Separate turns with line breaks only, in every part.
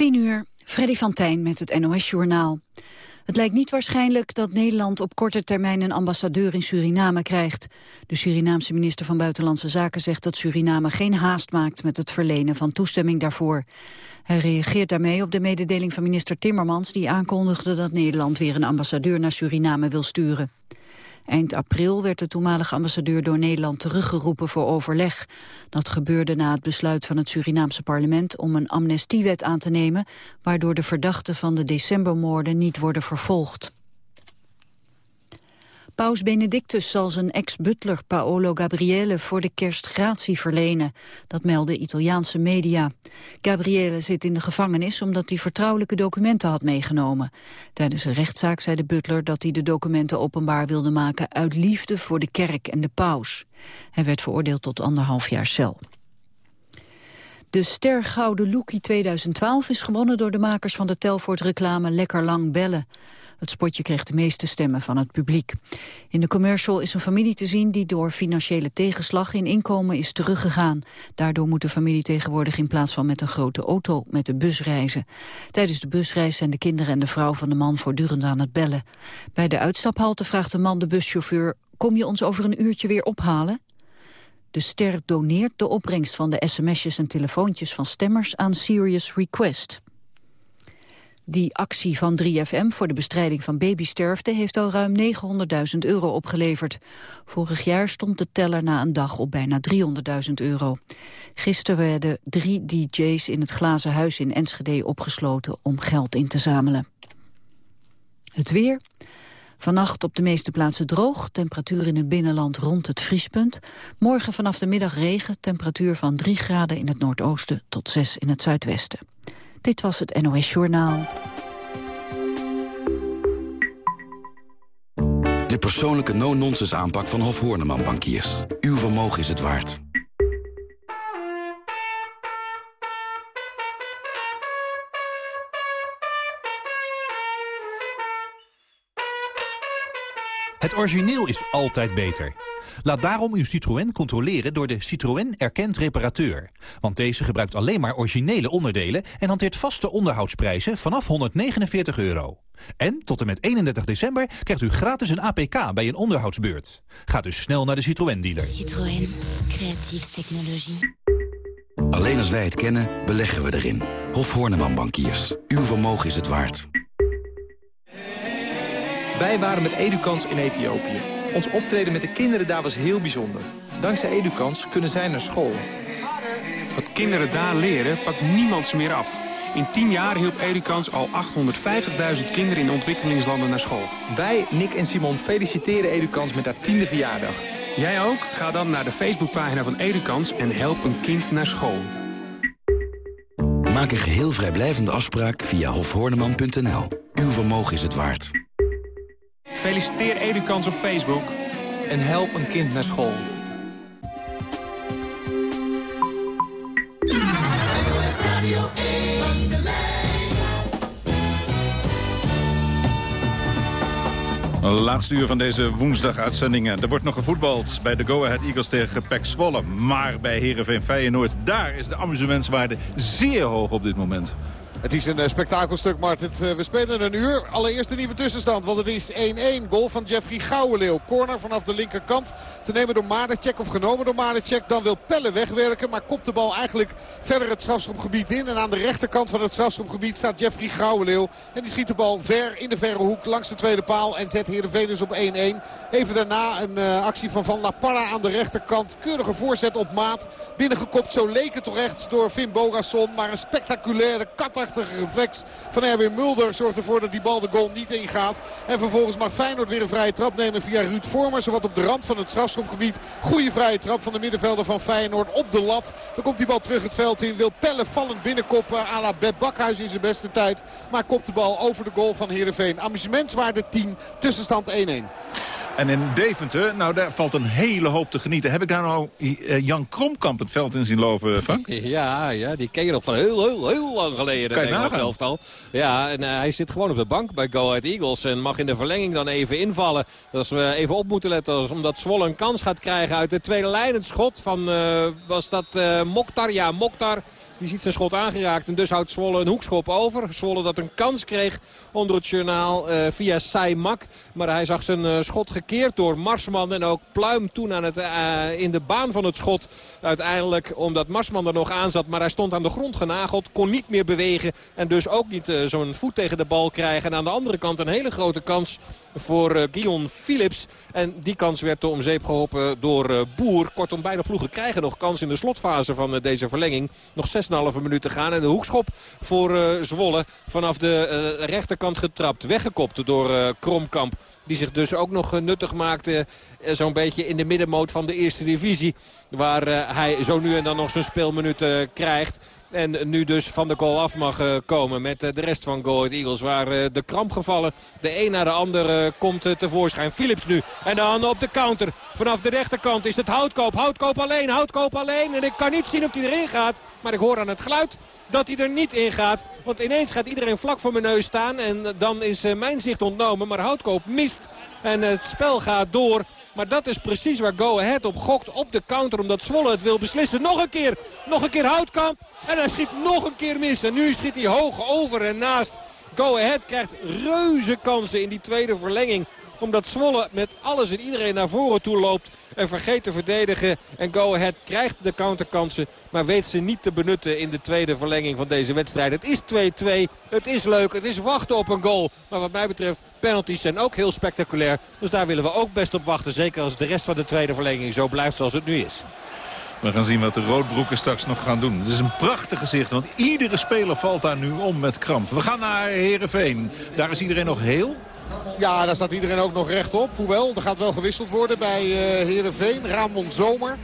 10 uur, Freddy van Tijn met het NOS-journaal. Het lijkt niet waarschijnlijk dat Nederland op korte termijn een ambassadeur in Suriname krijgt. De Surinaamse minister van Buitenlandse Zaken zegt dat Suriname geen haast maakt met het verlenen van toestemming daarvoor. Hij reageert daarmee op de mededeling van minister Timmermans die aankondigde dat Nederland weer een ambassadeur naar Suriname wil sturen. Eind april werd de toenmalige ambassadeur door Nederland teruggeroepen voor overleg. Dat gebeurde na het besluit van het Surinaamse parlement om een amnestiewet aan te nemen, waardoor de verdachten van de decembermoorden niet worden vervolgd. Paus Benedictus zal zijn ex-butler Paolo Gabriele voor de kerst gratie verlenen. Dat melden Italiaanse media. Gabriele zit in de gevangenis omdat hij vertrouwelijke documenten had meegenomen. Tijdens een rechtszaak zei de butler dat hij de documenten openbaar wilde maken uit liefde voor de kerk en de paus. Hij werd veroordeeld tot anderhalf jaar cel. De Ster Gouden Lookie 2012 is gewonnen door de makers van de Telfort-reclame Lekker Lang Bellen. Het spotje kreeg de meeste stemmen van het publiek. In de commercial is een familie te zien die door financiële tegenslag in inkomen is teruggegaan. Daardoor moet de familie tegenwoordig in plaats van met een grote auto met de bus reizen. Tijdens de busreis zijn de kinderen en de vrouw van de man voortdurend aan het bellen. Bij de uitstaphalte vraagt de man de buschauffeur, kom je ons over een uurtje weer ophalen? De ster doneert de opbrengst van de sms'jes en telefoontjes van stemmers aan Serious Request. Die actie van 3FM voor de bestrijding van babysterfte heeft al ruim 900.000 euro opgeleverd. Vorig jaar stond de teller na een dag op bijna 300.000 euro. Gisteren werden drie DJ's in het Glazen Huis in Enschede opgesloten om geld in te zamelen. Het weer. Vannacht op de meeste plaatsen droog, temperatuur in het binnenland rond het vriespunt. Morgen vanaf de middag regen, temperatuur van 3 graden in het noordoosten tot 6 in het zuidwesten. Dit was het NOS Journaal.
De persoonlijke no-nonsense aanpak van Hof Horneman Bankiers. Uw vermogen is het waard.
Het origineel is altijd beter. Laat daarom uw Citroën controleren door de Citroën Erkend Reparateur. Want deze gebruikt alleen maar originele onderdelen... en hanteert vaste onderhoudsprijzen vanaf 149 euro. En tot en met 31 december krijgt u gratis een APK bij een onderhoudsbeurt. Ga dus snel naar de Citroën-dealer.
Citroën. Creatieve technologie.
Alleen als wij het kennen, beleggen we erin. Hof Horneman Bankiers. Uw vermogen is het waard.
Wij waren met Edukans in Ethiopië. Ons optreden met de kinderen daar was heel bijzonder. Dankzij Edukans kunnen zij naar school.
Wat kinderen daar leren, pakt niemand ze meer af. In 10 jaar hielp Edukans al 850.000 kinderen in ontwikkelingslanden naar school.
Wij, Nick en Simon, feliciteren Edukans met haar tiende verjaardag.
Jij ook? Ga dan naar de Facebookpagina van Edukans en help een kind naar school.
Maak een geheel vrijblijvende afspraak via hofhoorneman.nl. Uw vermogen is het waard.
Feliciteer Edukans op Facebook.
En help een kind naar school.
Laatste uur van deze woensdaguitzendingen. Er wordt nog gevoetbald bij de Go Ahead Eagles tegen PEC Zwolle. Maar bij Heerenveen Feyenoord, daar is de amusementswaarde zeer hoog op dit moment.
Het is een uh, spektakelstuk, Martin. Uh, we spelen een uur. Allereerst een nieuwe tussenstand, want het is 1-1. Goal van Jeffrey Gouwenleeuw. Corner vanaf de linkerkant te nemen door Madecek of genomen door Madecek. Dan wil Pelle wegwerken, maar kopt de bal eigenlijk verder het strafschopgebied in. En aan de rechterkant van het strafschopgebied staat Jeffrey Gouwenleeuw. En die schiet de bal ver in de verre hoek langs de tweede paal. En zet Heerenveen dus op 1-1. Even daarna een uh, actie van Van La Parra aan de rechterkant. Keurige voorzet op maat. Binnengekopt, zo leek het toch echt door Finn Bogasson. Maar een spectaculaire katter prachtige reflex van Erwin Mulder zorgt ervoor dat die bal de goal niet ingaat. En vervolgens mag Feyenoord weer een vrije trap nemen via Ruud Vormer. Zowat op de rand van het strafschopgebied. Goede vrije trap van de middenvelder van Feyenoord op de lat. Dan komt die bal terug het veld in. Wil Pelle vallend binnenkoppen à la Beb Bakhuis in zijn beste tijd. Maar kopt de bal over de goal van Heerenveen. Amusementswaarde 10, tussenstand 1-1.
En in Deventer, nou daar valt een hele hoop te genieten. Heb ik daar nou uh, Jan Kromkamp het veld in zien lopen, Frank?
Ja, ja die ken je nog van heel, heel, heel lang geleden.
Kan je
elftal. Ja, en uh, hij zit gewoon op de bank bij Go Ahead Eagles. En mag in de verlenging dan even invallen. Dat we even op moeten letten. Omdat Zwolle een kans gaat krijgen uit de tweede lijn. Het schot van, uh, was dat Mokhtar? Ja, Mokhtar Die ziet zijn schot aangeraakt en dus houdt Zwolle een hoekschop over. Zwolle dat een kans kreeg onder het journaal uh, via Saimak. Maar hij zag zijn uh, schot gekeerd door Marsman en ook Pluim toen aan het, uh, in de baan van het schot. Uiteindelijk omdat Marsman er nog aan zat. Maar hij stond aan de grond genageld, kon niet meer bewegen. En dus ook niet zo'n voet tegen de bal krijgen. En aan de andere kant een hele grote kans voor uh, Guillaume Philips. En die kans werd om zeep geholpen door uh, Boer. Kortom, beide ploegen krijgen nog kans in de slotfase van uh, deze verlenging. Nog 6,5 minuten gaan. En de hoekschop voor Zwolle vanaf de rechterkant getrapt. Weggekopt door Kromkamp. Die zich dus ook nog nuttig maakte zo'n beetje in de middenmoot van de eerste divisie. Waar hij zo nu en dan nog zijn speelminuten krijgt. En nu dus van de goal af mag eh, komen met eh, de rest van Go Ahead Eagles. Waar eh, de krampgevallen de een naar de ander komt tevoorschijn. Philips nu. En dan op de counter. Vanaf de rechterkant is het Houtkoop. Houtkoop alleen. Houtkoop alleen. En ik kan niet zien of hij erin gaat. Maar ik hoor aan het geluid dat hij er niet in gaat. Want ineens gaat iedereen vlak voor mijn neus staan. En dan is mijn zicht ontnomen. Maar Houtkoop mist. En het spel gaat door. Maar dat is precies waar Go Ahead op gokt op de counter. Omdat Zwolle het wil beslissen. Nog een keer. Nog een keer Houtkamp. En hij schiet nog een keer mis. En nu schiet hij hoog over en naast. Go Ahead krijgt reuze kansen in die tweede verlenging omdat Zwolle met alles en iedereen naar voren toe loopt. En vergeet te verdedigen. En Go Ahead krijgt de counterkansen. Maar weet ze niet te benutten in de tweede verlenging van deze wedstrijd. Het is 2-2. Het is leuk. Het is wachten op een goal. Maar wat mij betreft, penalties zijn ook heel spectaculair. Dus daar willen we ook best op wachten. Zeker als de rest van de tweede verlenging zo blijft zoals het nu is.
We gaan zien wat de roodbroeken straks nog gaan doen. Het is een prachtig gezicht, want iedere speler valt daar nu om met kramp. We gaan naar Herenveen. Daar is iedereen nog heel.
Ja, daar staat iedereen ook nog rechtop. Hoewel, er gaat wel gewisseld worden bij uh, Heerenveen. Ramon Zomer.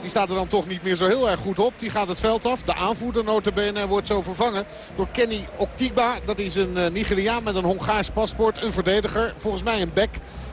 Die staat er dan toch niet meer zo heel erg goed op. Die gaat het veld af. De aanvoerder notabene wordt zo vervangen door Kenny Oktiba. Dat is een uh, Nigeriaan met een Hongaars paspoort. Een verdediger. Volgens mij een back.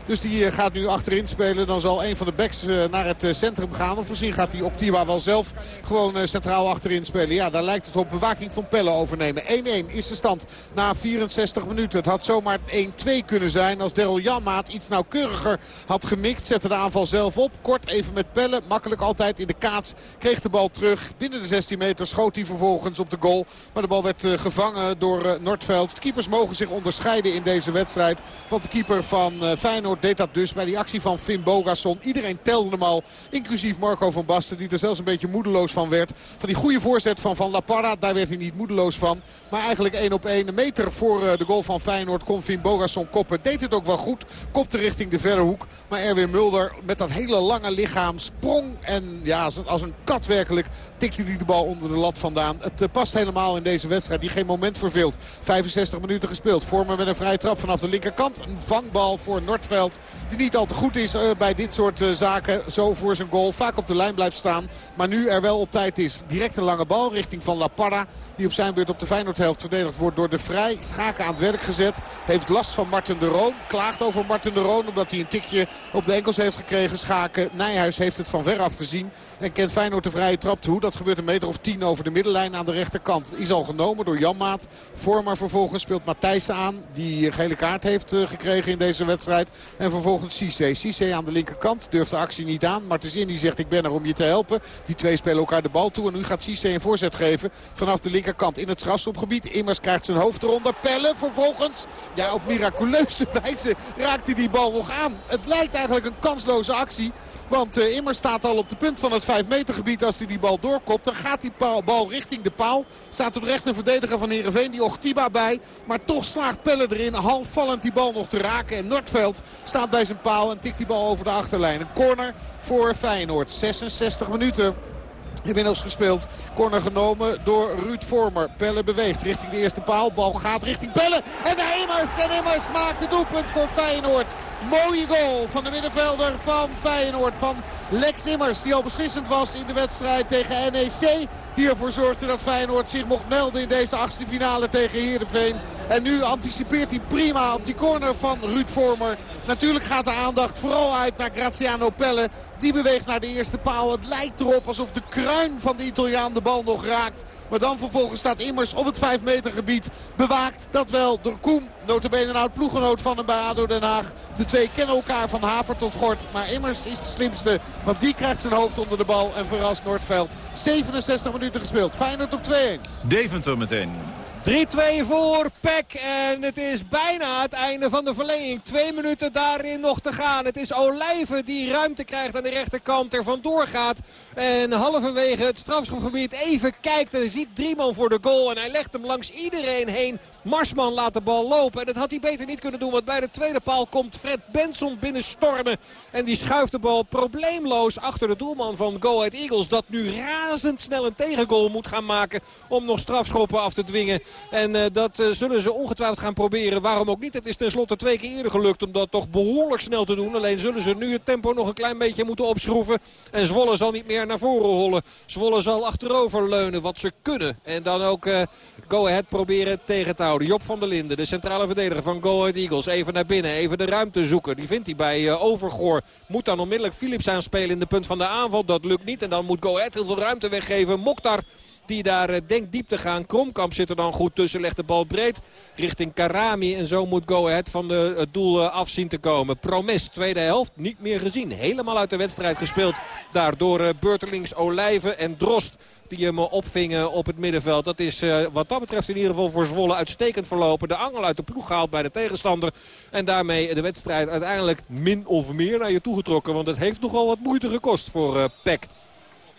Dus die eh, gaat nu achterin spelen. Dan zal een van de backs eh, naar het eh, centrum gaan. Of misschien gaat hij Optiwa wel zelf gewoon centraal achterin spelen. Ja, daar lijkt het op bewaking van Pelle overnemen. 1-1 is de stand na 64 minuten. Het had zomaar 1-2 kunnen zijn als Daryl Janmaat iets nauwkeuriger had gemikt. Zette de aanval zelf op. Kort even met Pelle. Makkelijk altijd in de kaats. Kreeg de bal terug. Binnen de 16 meter schoot hij vervolgens op de goal. Maar de bal werd gevangen door Noordveld. De keepers mogen zich onderscheiden in deze wedstrijd. Want de keeper van Feyenoord deed dat dus bij die actie van Finn Bogason. Iedereen telde hem al, inclusief Marco van Basten... die er zelfs een beetje moedeloos van werd. Van die goede voorzet van Van La Parra, daar werd hij niet moedeloos van. Maar eigenlijk één op één, een meter voor eh, de goal van Feyenoord... kon Finn Bogason koppen. Deed het ook wel goed, kopte richting de verre hoek. Maar Erwin Mulder met dat hele lange lichaam sprong... en ja, als een kat werkelijk tikte hij de bal onder de lat vandaan. Het eh, past helemaal in deze wedstrijd die geen moment verveelt. 65 minuten gespeeld. Vormen met een vrije trap vanaf de linkerkant. Een vangbal voor Noordveld. Die niet al te goed is uh, bij dit soort uh, zaken. Zo voor zijn goal. Vaak op de lijn blijft staan. Maar nu er wel op tijd is. Direct een lange bal richting Van La Parra. Die op zijn beurt op de Feyenoordhelft verdedigd wordt door de Vrij. Schaken aan het werk gezet. Heeft last van Martin de Roon. Klaagt over Martin de Roon omdat hij een tikje op de enkels heeft gekregen. Schaken. Nijhuis heeft het van ver af gezien. En kent Feyenoord de vrije trap toe. Dat gebeurt een meter of tien over de middenlijn aan de rechterkant. Is al genomen door Janmaat. Vormer vervolgens speelt Matthijssen aan. Die een gele kaart heeft uh, gekregen in deze wedstrijd. En vervolgens Cisse. Cisse aan de linkerkant durft de actie niet aan. Martens die zegt ik ben er om je te helpen. Die twee spelen elkaar de bal toe. En nu gaat Cisse een voorzet geven vanaf de linkerkant in het strafschopgebied. Immers krijgt zijn hoofd eronder. Pellen vervolgens. Ja, op miraculeuze wijze raakt hij die bal nog aan. Het lijkt eigenlijk een kansloze actie. Want uh, Immers staat al op de punt van het 5 meter gebied als hij die bal doorkopt. Dan gaat die bal richting de paal. Staat er recht een verdediger van Heerenveen. Die Ochtiba bij. Maar toch slaagt Pelle erin. Halfvallend die bal nog te raken. En Noordveld staat bij zijn paal en tikt die bal over de achterlijn. Een corner voor Feyenoord. 66 minuten. Inmiddels gespeeld. Corner genomen door Ruud Vormer. Pelle beweegt richting de eerste paal. Bal gaat richting Pelle. En Immers. En Immers maakt het doelpunt voor Feyenoord. Mooie goal van de middenvelder van Feyenoord. Van Lex Immers. Die al beslissend was in de wedstrijd tegen NEC. Die ervoor zorgde dat Feyenoord zich mocht melden in deze achtste finale tegen Heerenveen. En nu anticipeert hij prima op die corner van Ruud Vormer. Natuurlijk gaat de aandacht vooral uit naar Graziano Pelle. Die beweegt naar de eerste paal. Het lijkt erop alsof de kruin van de Italiaan de bal nog raakt. Maar dan vervolgens staat Immers op het 5 meter gebied. Bewaakt dat wel door Koem. Notabene een oud ploegenoot van hem bij Den Haag. De twee kennen elkaar van haver tot gort. Maar Immers is de slimste. Want die krijgt zijn hoofd onder de bal en verrast Noordveld. 67 minuten gespeeld. Feyenoord op 2-1.
Deventer meteen.
3-2 voor Peck. En het is bijna het einde van de verlenging. Twee minuten daarin nog te gaan. Het is Olijven die ruimte krijgt aan de rechterkant. Er vandoor gaat. En halverwege het strafschopgebied even kijkt. En ziet drie man voor de goal. En hij legt hem langs iedereen heen. Marsman laat de bal lopen. En dat had hij beter niet kunnen doen. Want bij de tweede paal komt Fred Benson binnenstormen. En die schuift de bal probleemloos achter de doelman van Go Ahead Eagles. Dat nu razendsnel een tegengoal moet gaan maken. Om nog strafschoppen af te dwingen. En uh, dat uh, zullen ze ongetwijfeld gaan proberen. Waarom ook niet? Het is tenslotte twee keer eerder gelukt om dat toch behoorlijk snel te doen. Alleen zullen ze nu het tempo nog een klein beetje moeten opschroeven. En Zwolle zal niet meer naar voren rollen. Zwolle zal achterover leunen wat ze kunnen. En dan ook uh, Go Ahead proberen tegen te houden. Job van der Linden, de centrale verdediger van Go Ahead Eagles. Even naar binnen, even de ruimte zoeken. Die vindt hij bij Overgoor. Moet dan onmiddellijk Philips aanspelen in de punt van de aanval. Dat lukt niet. En dan moet Go Ahead heel veel ruimte weggeven. Mokhtar die daar uh, denkt diep te gaan. Kromkamp zit er dan goed tussen. Legt de bal breed richting Karami. En zo moet Go Ahead van de, het doel uh, af zien te komen. Promes, tweede helft, niet meer gezien. Helemaal uit de wedstrijd gespeeld. Daardoor uh, Beurtelings, Olijven en Drost die hem opvingen op het middenveld. Dat is wat dat betreft in ieder geval voor Zwolle uitstekend verlopen. De angel uit de ploeg gehaald bij de tegenstander. En daarmee de wedstrijd uiteindelijk min of meer naar je toegetrokken. Want het heeft nogal wat moeite gekost voor Peck.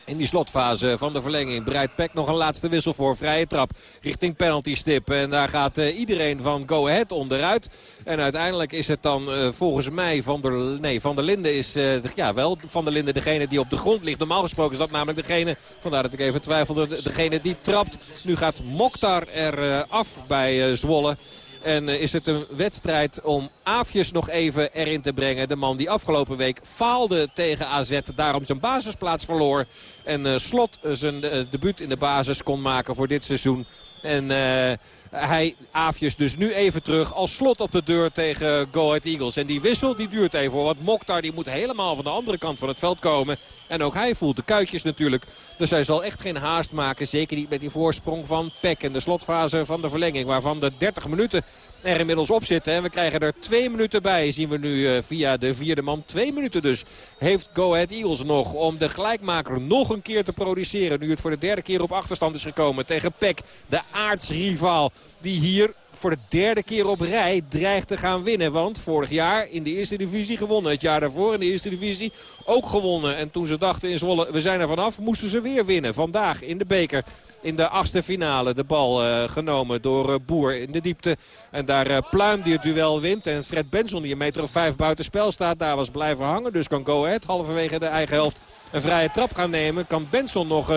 In die slotfase van de verlenging breidt Peck nog een laatste wissel voor. Vrije trap richting penalty stip. En daar gaat uh, iedereen van Go Ahead onderuit. En uiteindelijk is het dan uh, volgens mij Van der, nee, van der Linden is uh, ja, wel Van der Linden degene die op de grond ligt. Normaal gesproken is dat namelijk degene, vandaar dat ik even twijfelde, degene die trapt. Nu gaat Mokhtar er af bij Zwolle. En uh, is het een wedstrijd om Aafjes nog even erin te brengen. De man die afgelopen week faalde tegen AZ. Daarom zijn basisplaats verloor. En uh, Slot zijn uh, debuut in de basis kon maken voor dit seizoen. En hij, Aafjes dus nu even terug als slot op de deur tegen Go Ahead Eagles. En die wissel die duurt even. Want Mokhtar die moet helemaal van de andere kant van het veld komen. En ook hij voelt de kuitjes natuurlijk. Dus hij zal echt geen haast maken. Zeker niet met die voorsprong van Peck. En de slotfase van de verlenging. Waarvan de 30 minuten er inmiddels op zitten. En we krijgen er twee minuten bij. Zien we nu uh, via de vierde man. Twee minuten dus heeft Go Ahead Eagles nog. Om de gelijkmaker nog een keer te produceren. Nu het voor de derde keer op achterstand is gekomen tegen Peck. De aardsrivaal die hier voor de derde keer op rij dreigt te gaan winnen. Want vorig jaar in de eerste divisie gewonnen. Het jaar daarvoor in de eerste divisie ook gewonnen. En toen ze dachten in Zwolle, we zijn er vanaf, moesten ze weer winnen. Vandaag in de beker. In de achtste finale de bal uh, genomen door uh, Boer in de diepte. En daar uh, Pluim die het duel wint. En Fred Benson die een meter of vijf buiten spel staat. Daar was blijven hangen. Dus kan Go Ahead halverwege de eigen helft een vrije trap gaan nemen. Kan Benson nog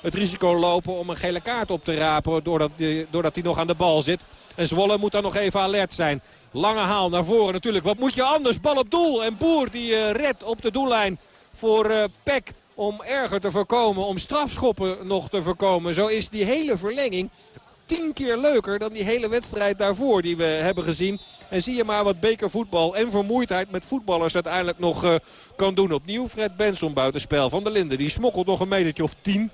het risico lopen om een gele kaart op te rapen. Doordat, doordat hij nog aan de bal zit. En Zwolle moet dan nog even alert zijn. Lange haal naar voren natuurlijk. Wat moet je anders? Bal op doel. En Boer die redt op de doellijn voor Peck. Om erger te voorkomen. Om strafschoppen nog te voorkomen. Zo is die hele verlenging tien keer leuker dan die hele wedstrijd daarvoor die we hebben gezien. En zie je maar wat bekervoetbal en vermoeidheid met voetballers uiteindelijk nog uh, kan doen. Opnieuw Fred Benson buitenspel van de Linden. Die smokkelt nog een metertje of tien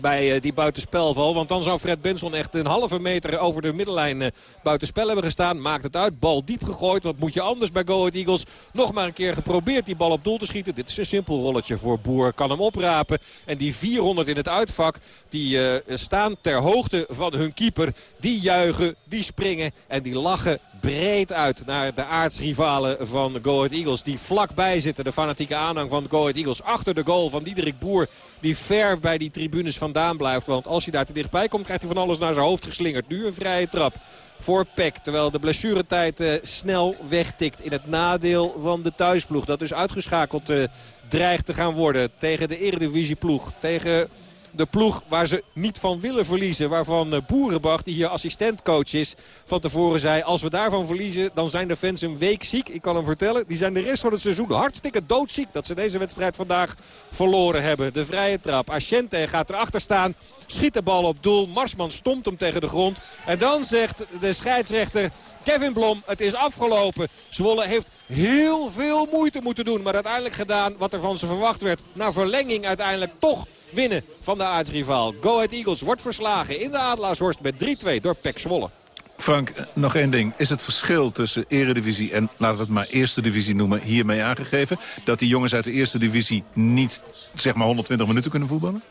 bij uh, die buitenspelval. Want dan zou Fred Benson echt een halve meter over de middellijn uh, buitenspel hebben gestaan. Maakt het uit. Bal diep gegooid. Wat moet je anders bij Go Eagles? Nog maar een keer geprobeerd die bal op doel te schieten. Dit is een simpel rolletje voor Boer. Kan hem oprapen. En die 400 in het uitvak. Die uh, staan ter hoogte van hun keeper. Die juichen. Die springen. En die lachen breed uit naar de aardsrivalen van Go Ahead Eagles. Die vlakbij zitten, de fanatieke aanhang van Go Ahead Eagles. Achter de goal van Diederik Boer, die ver bij die tribunes vandaan blijft. Want als hij daar te dichtbij komt, krijgt hij van alles naar zijn hoofd geslingerd. Nu een vrije trap voor Peck. Terwijl de blessuretijd uh, snel wegtikt in het nadeel van de thuisploeg. Dat dus uitgeschakeld uh, dreigt te gaan worden tegen de eredivisieploeg. Tegen De ploeg waar ze niet van willen verliezen. Waarvan eh, Boerenbach, die hier assistentcoach is, van tevoren zei... als we daarvan verliezen, dan zijn de fans een week ziek. Ik kan hem vertellen, die zijn de rest van het seizoen hartstikke doodziek... dat ze deze wedstrijd vandaag verloren hebben. De vrije trap. Asciente gaat erachter staan. Schiet de bal op doel. Marsman stomt hem tegen de grond. En dan zegt de scheidsrechter... Kevin Blom, het is afgelopen. Zwolle heeft heel veel moeite moeten doen. Maar uiteindelijk gedaan wat er van ze verwacht werd. Na verlenging uiteindelijk toch winnen van de aardsrivaal. Go Ahead Eagles wordt verslagen in de Adelaarshorst met 3-2 door Pek Zwolle.
Frank, nog één ding. Is het verschil tussen eredivisie en, laten we het maar eerste divisie noemen, hiermee aangegeven? Dat die jongens uit de eerste divisie niet, zeg maar, 120 minuten kunnen voetballen?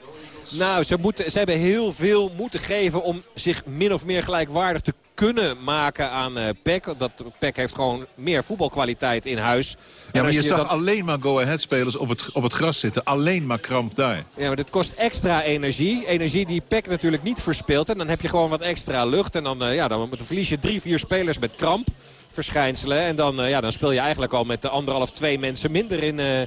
Nou, ze, moeten, ze hebben heel veel moeten geven om zich min of meer gelijkwaardig te kunnen maken aan uh, PEC. Dat PEC heeft gewoon meer voetbalkwaliteit in huis.
Ja, maar je, zag alleen maar go-ahead spelers op het, op het gras zitten. Alleen maar kramp daar.
Ja, maar dit kost extra energie. Energie die PEC natuurlijk niet verspeelt. En dan heb je gewoon wat extra lucht. En dan, uh, ja, dan verlies je drie, vier spelers met kramp verschijnselen. En dan, uh, ja, dan speel je eigenlijk al met de anderhalf, twee mensen minder in, uh,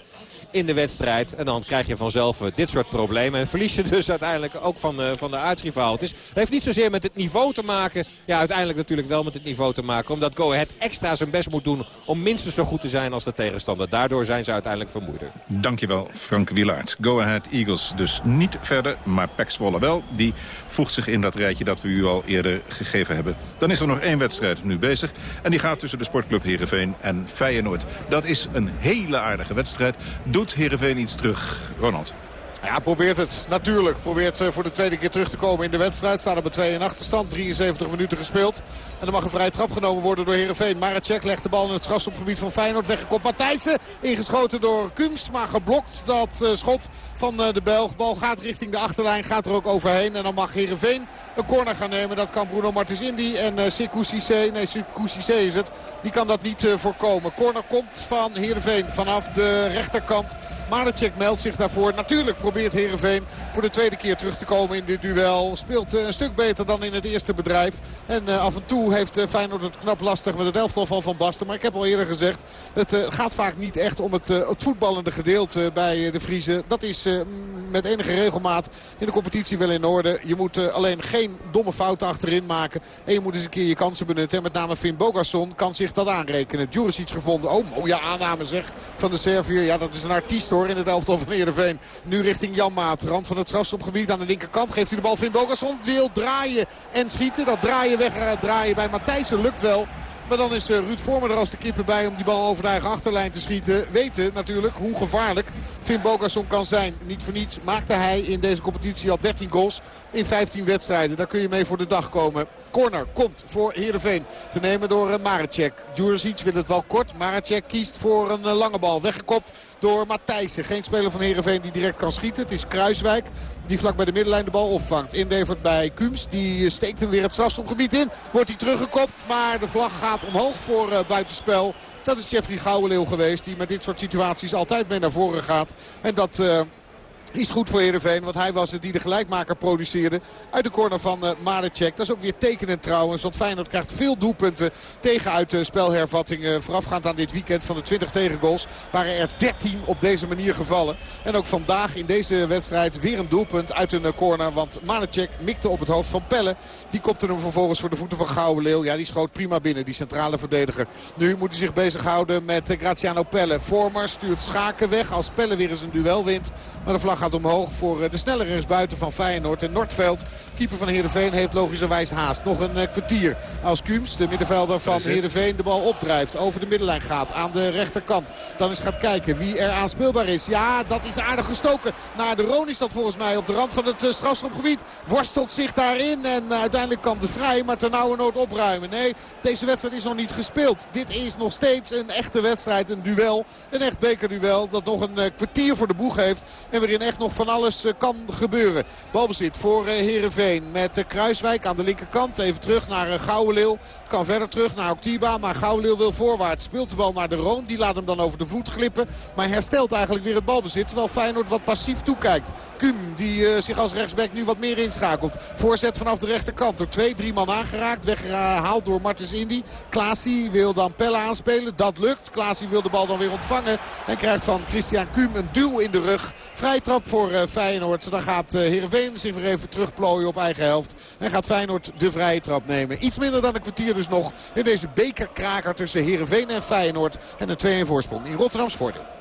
in de wedstrijd. En dan krijg je vanzelf uh, dit soort problemen. En verlies je dus uiteindelijk ook van, uh, van de aardsrivaal. Het, heeft niet zozeer met het niveau te maken. Ja, uiteindelijk natuurlijk wel met het niveau te maken. Omdat Go Ahead extra zijn best moet doen om minstens zo goed te zijn als de tegenstander. Daardoor zijn ze uiteindelijk vermoeider.
Dankjewel Frank Wielaert. Go Ahead Eagles dus niet verder, maar Pek Zwolle wel. Die voegt zich in dat rijtje dat we u al eerder gegeven hebben. Dan is er nog één wedstrijd nu bezig. En die gaat tussen de sportclub Heerenveen en Feyenoord. Dat is een hele aardige wedstrijd. Doet Heerenveen iets terug? Ronald.
Ja, probeert het. Natuurlijk. Probeert voor de tweede keer terug te komen in de wedstrijd. Staat op een 2 in achterstand. 73 minuten gespeeld. En er mag een vrije trap genomen worden door Heerenveen. Maracek legt de bal in het strafschopgebied van Feyenoord. Weggekopt Matthijssen. Ingeschoten door Kums. Maar geblokt dat uh, schot van uh, de Belg. Bal gaat richting de achterlijn. Gaat er ook overheen. En dan mag Heerenveen een corner gaan nemen. Dat kan Bruno Martens Indy. En uh. Nee, Sikou is het. Die kan dat niet voorkomen. Corner komt van Heerenveen vanaf de rechterkant. Maracek meldt zich daarvoor. Natuurlijk probeert Heerenveen voor de tweede keer terug te komen in dit duel. Speelt een stuk beter dan in het eerste bedrijf. En uh, af en toe heeft uh, Feyenoord het knap lastig met het elftal van Van Basten. Maar ik heb al eerder gezegd, het gaat vaak niet echt om het, voetballende gedeelte bij de Vriezen. Dat is met enige regelmaat in de competitie wel in orde. Je moet alleen geen domme fouten achterin maken. En je moet eens een keer je kansen benutten. En met name Finn Bogasson kan zich dat aanrekenen. Juris iets gevonden. Oh, mooie aanname zeg van de Servier. Ja, dat is een artiest hoor in het elftal van Heerenveen. Nu richting Jan Maat. Rand van het strafschopgebied aan de linkerkant. Geeft hij de bal Finn Bogasson. Wil draaien en schieten. Dat draaien weg draaien bij Matthijssen lukt wel. Maar dan is Ruud Vormer er als de kippen bij om die bal over de eigen achterlijn te schieten. Weten natuurlijk hoe gevaarlijk Finn Bogasson kan zijn. Niet voor niets maakte hij in deze competitie al 13 goals in 15 wedstrijden. Daar kun je mee voor de dag komen. Corner komt voor Heerenveen. Te nemen door uh, Maracek. Djuricic wil het wel kort. Maracek kiest voor een uh, lange bal. Weggekopt door Matthijssen. Geen speler van Heerenveen die direct kan schieten. Het is Kruiswijk die vlak bij de middenlijn de bal opvangt. Indevert bij Kums. Die steekt hem weer het strafschopgebied in. Wordt hij teruggekopt. Maar de vlag gaat omhoog voor buitenspel. Dat is Jeffrey Gouwenleeuw geweest. Die met dit soort situaties altijd mee naar voren gaat. En dat... Is goed voor Heerenveen, want hij was het die de gelijkmaker produceerde uit de corner van uh. Dat is ook weer tekenend trouwens, want Feyenoord krijgt veel doelpunten tegen uit de spelhervattingen. Voorafgaand aan dit weekend van de 20 tegengoals waren er 13 op deze manier gevallen. En ook vandaag in deze wedstrijd weer een doelpunt uit een corner, want Marecek mikte op het hoofd van Pelle. Die kopte hem vervolgens voor de voeten van Gouwenleeuw. Ja, die schoot prima binnen, die centrale verdediger. Nu moet hij zich bezighouden met Graziano Pelle. Vormer stuurt Schaken weg als Pelle weer eens een duel wint. Maar de vlag gaat omhoog voor eh, de snelle rechtsbuiten van Feyenoord. En Nordveld, keeper van Heerenveen, heeft logischerwijs haast. Nog een eh, kwartier als Kums, de middenvelder van Heerenveen, de bal opdrijft. Over de middenlijn gaat aan de rechterkant. Dan eens gaat kijken wie er aanspeelbaar is. Ja, dat is aardig gestoken. Naar de Roon is dat volgens mij op de rand van het eh, strafschopgebied. Worstelt zich daarin en uiteindelijk kan de Vrij maar nood opruimen. Nee, deze wedstrijd is nog niet gespeeld. Dit is nog steeds een echte wedstrijd, een duel. Een echt bekerduel dat nog een kwartier voor de boeg heeft. En waarin echt nog van alles eh, kan gebeuren. Balbezit voor Herenveen met eh, Kruiswijk aan de linkerkant. Even terug naar eh, Gouwenleeuw. Kan verder terug naar Octiba. Maar Gouwenleeuw wil voorwaarts. Speelt de bal naar de Roon. Die laat hem dan over de voet glippen. Maar herstelt eigenlijk weer het balbezit. Terwijl Feyenoord wat passief toekijkt. Kum die zich als rechtsback nu wat meer inschakelt. Voorzet vanaf de rechterkant. Door twee, drie man aangeraakt. Weggehaald door Martens Indy. Klaasie wil dan Pelle aanspelen. Dat lukt. Klaasie wil de bal dan weer ontvangen. En krijgt van Christian Kum een duw in de rug. Vrij trap
voor Feyenoord. Dan gaat Heerenveen zich weer even terugplooien op eigen helft. En gaat Feyenoord de vrije trap nemen. Iets minder dan een kwartier dus nog in deze bekerkraker tussen Heerenveen en Feyenoord. En een 2-1 voorsprong in Rotterdams voordeel.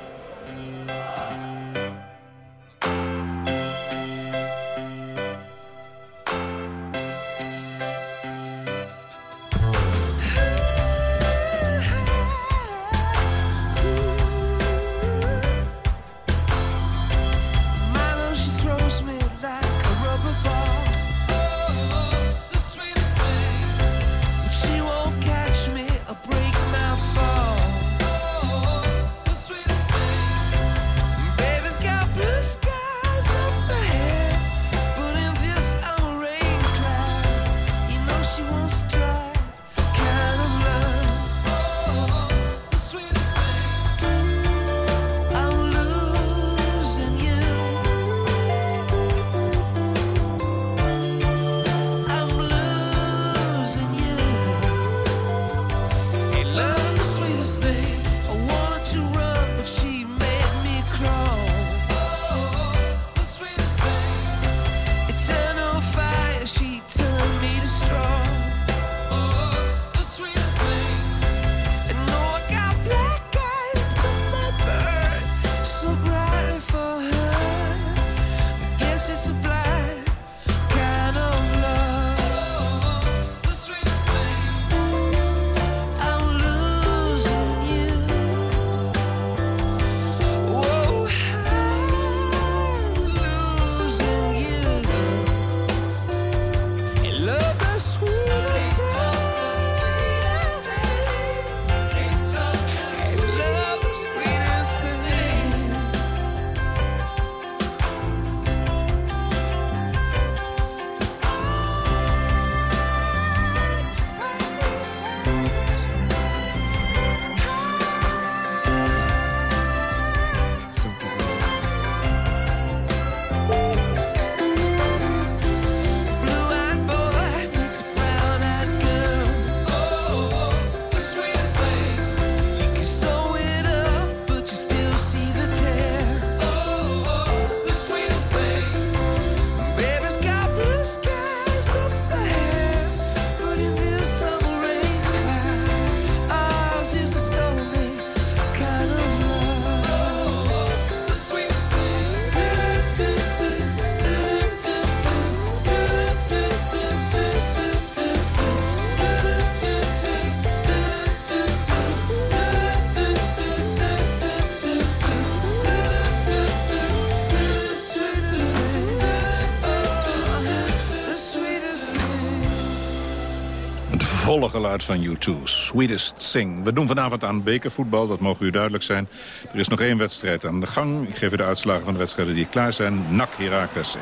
Geluid van U2. Sweetest Sing. We doen vanavond aan bekervoetbal, dat mogen u duidelijk zijn. Er is nog één wedstrijd aan de gang. Ik geef u de uitslagen van de wedstrijden die klaar zijn. NAC Heracles 1-3.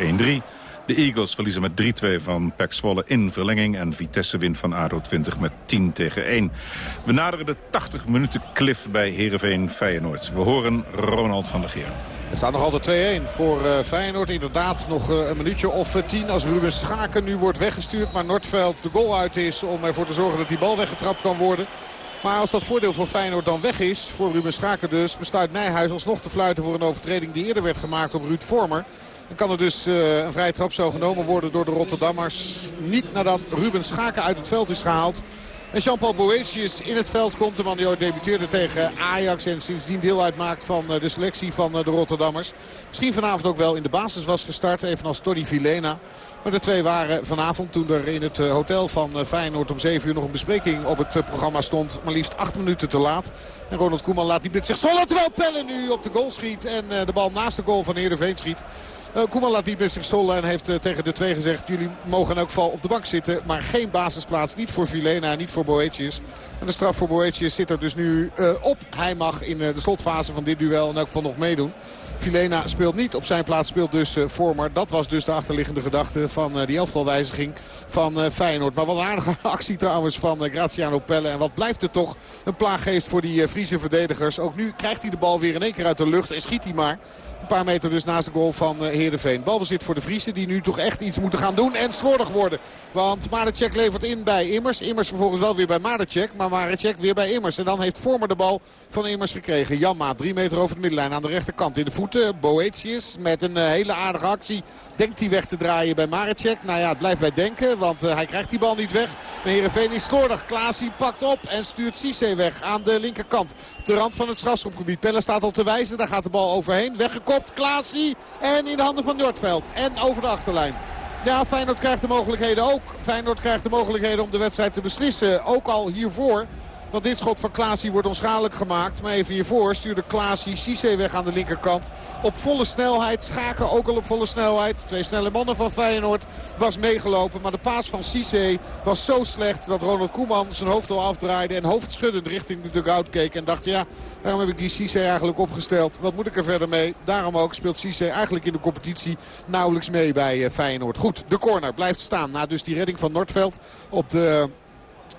De Eagles verliezen met 3-2 van Pek Zwolle in verlenging. En Vitesse wint van ADO 20 met 10 tegen 1. We naderen de 80 minuten cliff bij Heerenveen Feyenoord. We horen Ronald van der Geer.
Het staat nog altijd 2-1 voor uh, Feyenoord. Inderdaad nog uh, een minuutje of uh, tien als Ruben Schaken nu wordt weggestuurd. Maar Noordveld de goal uit is om ervoor te zorgen dat die bal weggetrapt kan worden. Maar als dat voordeel voor Feyenoord dan weg is, voor Ruben Schaken dus... besluit Nijhuis alsnog te fluiten voor een overtreding die eerder werd gemaakt op Ruud Vormer. Dan kan er dus een vrije trap zo genomen worden door de Rotterdammers. Niet nadat Ruben Schaken uit het veld is gehaald. En Jean-Paul Boetius in het veld komt. De man die ooit debuteerde tegen Ajax. En sindsdien deel uitmaakt van eh, de selectie van eh, de Rotterdammers. Misschien vanavond ook wel in de basis was gestart. Evenals Tony Vilena. Maar de twee waren vanavond toen er in het eh, hotel van Feyenoord om 7 uur nog een bespreking op het programma stond. Maar liefst 8 minuten te laat. En Ronald Koeman laat die blitz zich zollen terwijl Pelle nu op de goal schiet. En de bal naast de goal van Heerenveen schiet. Koeman laat die met zich stollen en heeft tegen de twee gezegd... jullie mogen elk geval op de bank zitten. Maar geen basisplaats. Niet voor Vilena, niet voor Boetius. En de straf voor Boetius zit er dus nu op. Hij mag in de slotfase van dit duel in elk geval nog meedoen. Filena speelt niet. Op zijn plaats speelt dus uh, Vormer. Dat was dus de achterliggende gedachte van uh, die elftalwijziging van uh, Feyenoord. Maar wat een aardige actie trouwens van Graziano Pelle. En wat blijft het toch een plaaggeest voor die Friese verdedigers. Ook nu krijgt hij de bal weer in één keer uit de lucht en schiet hij maar. Een paar meter dus naast de goal van Heerenveen. Balbezit voor de Friese die nu toch echt iets moeten gaan doen. En slordig worden. Want Maartjek levert in bij Immers. Immers vervolgens
wel weer bij Marecek. Maar Marecek weer bij Immers. En dan heeft Vormer de bal van Immers gekregen. Janma, drie meter over de middenlijn aan de rechterkant. In de voeten Boetius met een hele aardige actie. Denkt hij weg te draaien bij Marecek. Nou ja, het blijft bij denken. Want hij krijgt die bal niet weg. Maar Heerenveen is slordig. Klaasie pakt op en stuurt Cisse weg aan de linkerkant. De rand van het strafschopgebied. Pelle staat al te wijzen. Daar gaat de bal overheen. Weggekopt. Klaasie. En in de handen van Noordveld. En over de achterlijn. Ja, Feyenoord krijgt de mogelijkheden ook. Feyenoord krijgt de mogelijkheden om de wedstrijd te beslissen. Ook al hiervoor want dit schot van Klaasie wordt onschadelijk gemaakt. Maar even hiervoor stuurde Klaasie Cisse weg aan de linkerkant. Op volle snelheid. Schaken ook al op volle snelheid. Twee snelle mannen van Feyenoord was meegelopen. Maar de paas van Cisse was zo slecht dat Ronald Koeman zijn hoofd al afdraaide. En hoofdschuddend richting de dugout keek. En dacht ja, waarom heb ik die Cisse eigenlijk opgesteld? Wat moet ik er verder mee? Daarom ook speelt Cisse eigenlijk in de competitie nauwelijks mee bij eh, Feyenoord. Goed, de corner blijft staan. Na dus die redding van Noordveld op de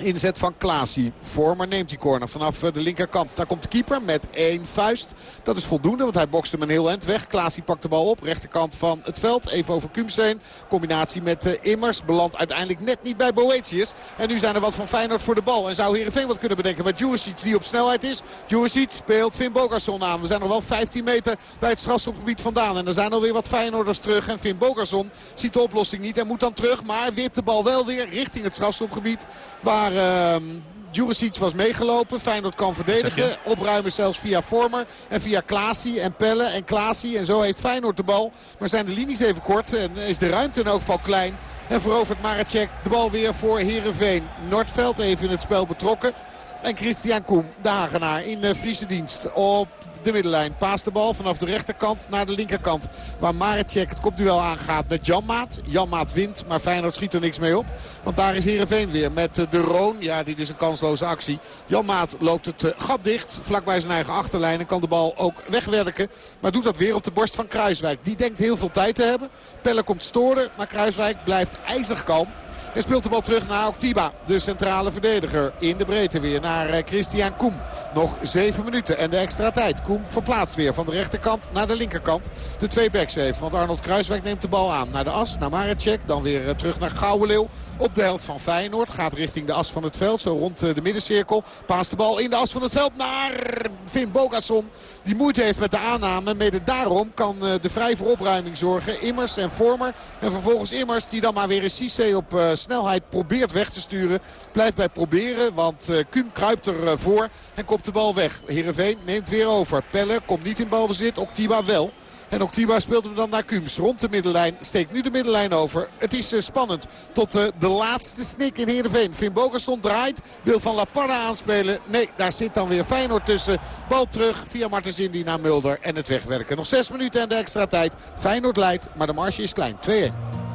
Inzet van Klaasie. Vormer neemt die corner vanaf eh, de linkerkant. Daar komt de keeper met één vuist. Dat is voldoende, want hij bokst hem een heel eind weg. Klaasie pakt de bal op. Rechterkant van het veld. Even over Kumseen. Combinatie met uh, Immers. Belandt uiteindelijk net niet bij Boetius. En nu zijn er wat van Feyenoord voor de bal. En zou Heerenveen wat kunnen bedenken met Juricic die op snelheid is. Juricic speelt Finn Bogason aan. We zijn nog wel 15 meter bij het strafschopgebied vandaan. En er zijn alweer wat Feyenoorders terug. En Finn Bogason ziet de oplossing niet en moet dan terug. Maar wint de bal wel weer richting het strafschopgebied. Waar waar uh, Juricic was meegelopen. Feyenoord kan verdedigen. Opruimen zelfs via Vormer. En via Klaasie en Pelle en Klaasie. En zo heeft Feyenoord de bal. Maar zijn de linies even kort. En is de ruimte in elk geval klein. En verovert Maracek de bal weer voor Herenveen. Noordveld even in het spel betrokken. En Christian Koem, de Hagenaar in Friese dienst. Op de middenlijn. Paast de bal vanaf de rechterkant naar de linkerkant. Waar Marecek het kopduel aangaat met Janmaat. Janmaat wint, maar Feyenoord schiet er niks mee op. Want daar is Heerenveen weer met eh, de Roon. Ja, dit is een kansloze actie. Janmaat loopt het eh, gat dicht, vlakbij zijn eigen achterlijn. En kan de bal ook wegwerken. Maar doet dat weer op de borst van Kruiswijk. Die denkt heel veel tijd te hebben. Pelle komt storen, maar Kruiswijk blijft ijzig kalm. En speelt de bal terug naar Octiba. De centrale verdediger in de breedte weer naar eh, Christian Koem. Nog zeven minuten en de extra tijd. Koem verplaatst weer van de rechterkant naar de linkerkant. De twee backs heeft. Want Arnold Kruiswijk neemt de bal aan. Naar de as, naar Marecek. Dan weer eh, terug naar Gouwenleeuw. Op de helft van Feyenoord. Gaat richting de as van het veld. Zo rond eh, de middencirkel. Paast de bal in de as van het veld naar Finn Bogasson. Die moeite heeft met de aanname. Mede daarom kan de vrij voor opruiming zorgen. Immers en Vormer. En vervolgens Immers die dan maar weer een Cisse op snelheid probeert weg te sturen. Blijft bij proberen, want uh, Kuhn kruipt ervoor uh, en kopt de bal weg. Heerenveen neemt weer over. Pelle komt niet in balbezit, Octiba wel. En Octiba speelt hem dan naar Kums. Rond de middenlijn. Steekt nu de middenlijn over. Het is uh, spannend. Tot de laatste snik in Heerenveen. Finn Bogerson draait. Wil van La Parra aanspelen. Nee, daar zit dan weer Feyenoord tussen. Bal terug via Martens Indy naar Mulder. En het wegwerken. Nog zes minuten en de extra tijd. Feyenoord leidt, maar de marge is klein. 2-1.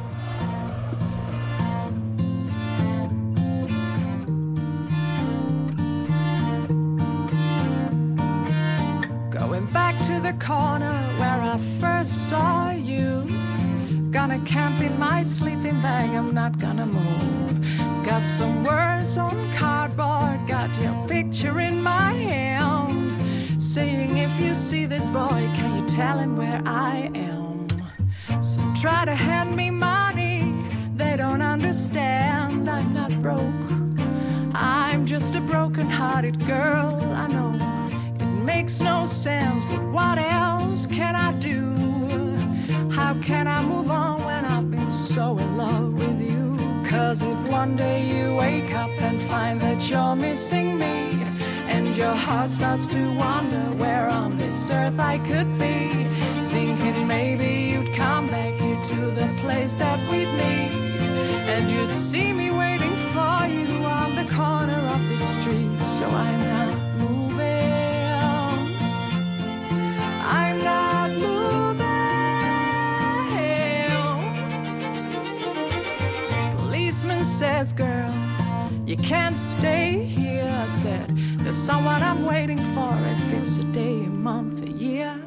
Back to the corner where I first saw you. Gonna camp in my sleeping bag, I'm not gonna move. Got some words on cardboard, got your picture in my hand. Saying, if you see this boy, can you tell him where I am? Some try to hand me money, they don't understand. I'm not broke, I'm just a broken hearted girl, I know makes no sense, but what else can I do? How can I move on when I've been so in love with you? Cause if one day you wake up and find that you're missing me, and your heart starts to wonder where on this earth I could be, thinking maybe you'd come back here to the place that we'd meet, you can't stay here. I said, There's someone I'm waiting for. If it's a day, a month, a year.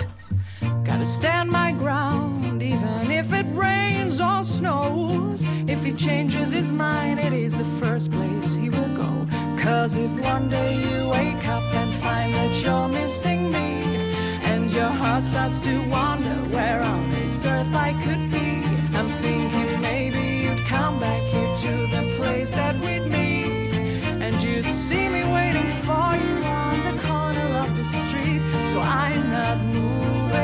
Gotta stand my ground, even if it rains or snows. If he changes his mind, it is the first place he will go. Cause if one day you wake up and find that you're missing me, and your heart starts to wonder where on this earth I could be, I'm thinking maybe you'd come back here to the place that we'd meet. I'm not moving.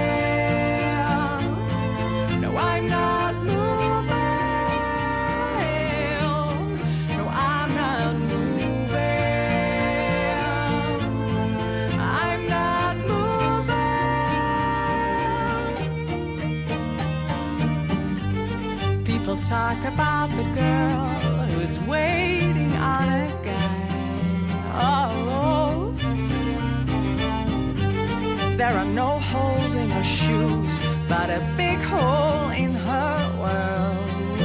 No, I'm not moving. No, I'm not moving. I'm not moving. People talk about the girl there are no holes in her shoes, but a big hole in her world.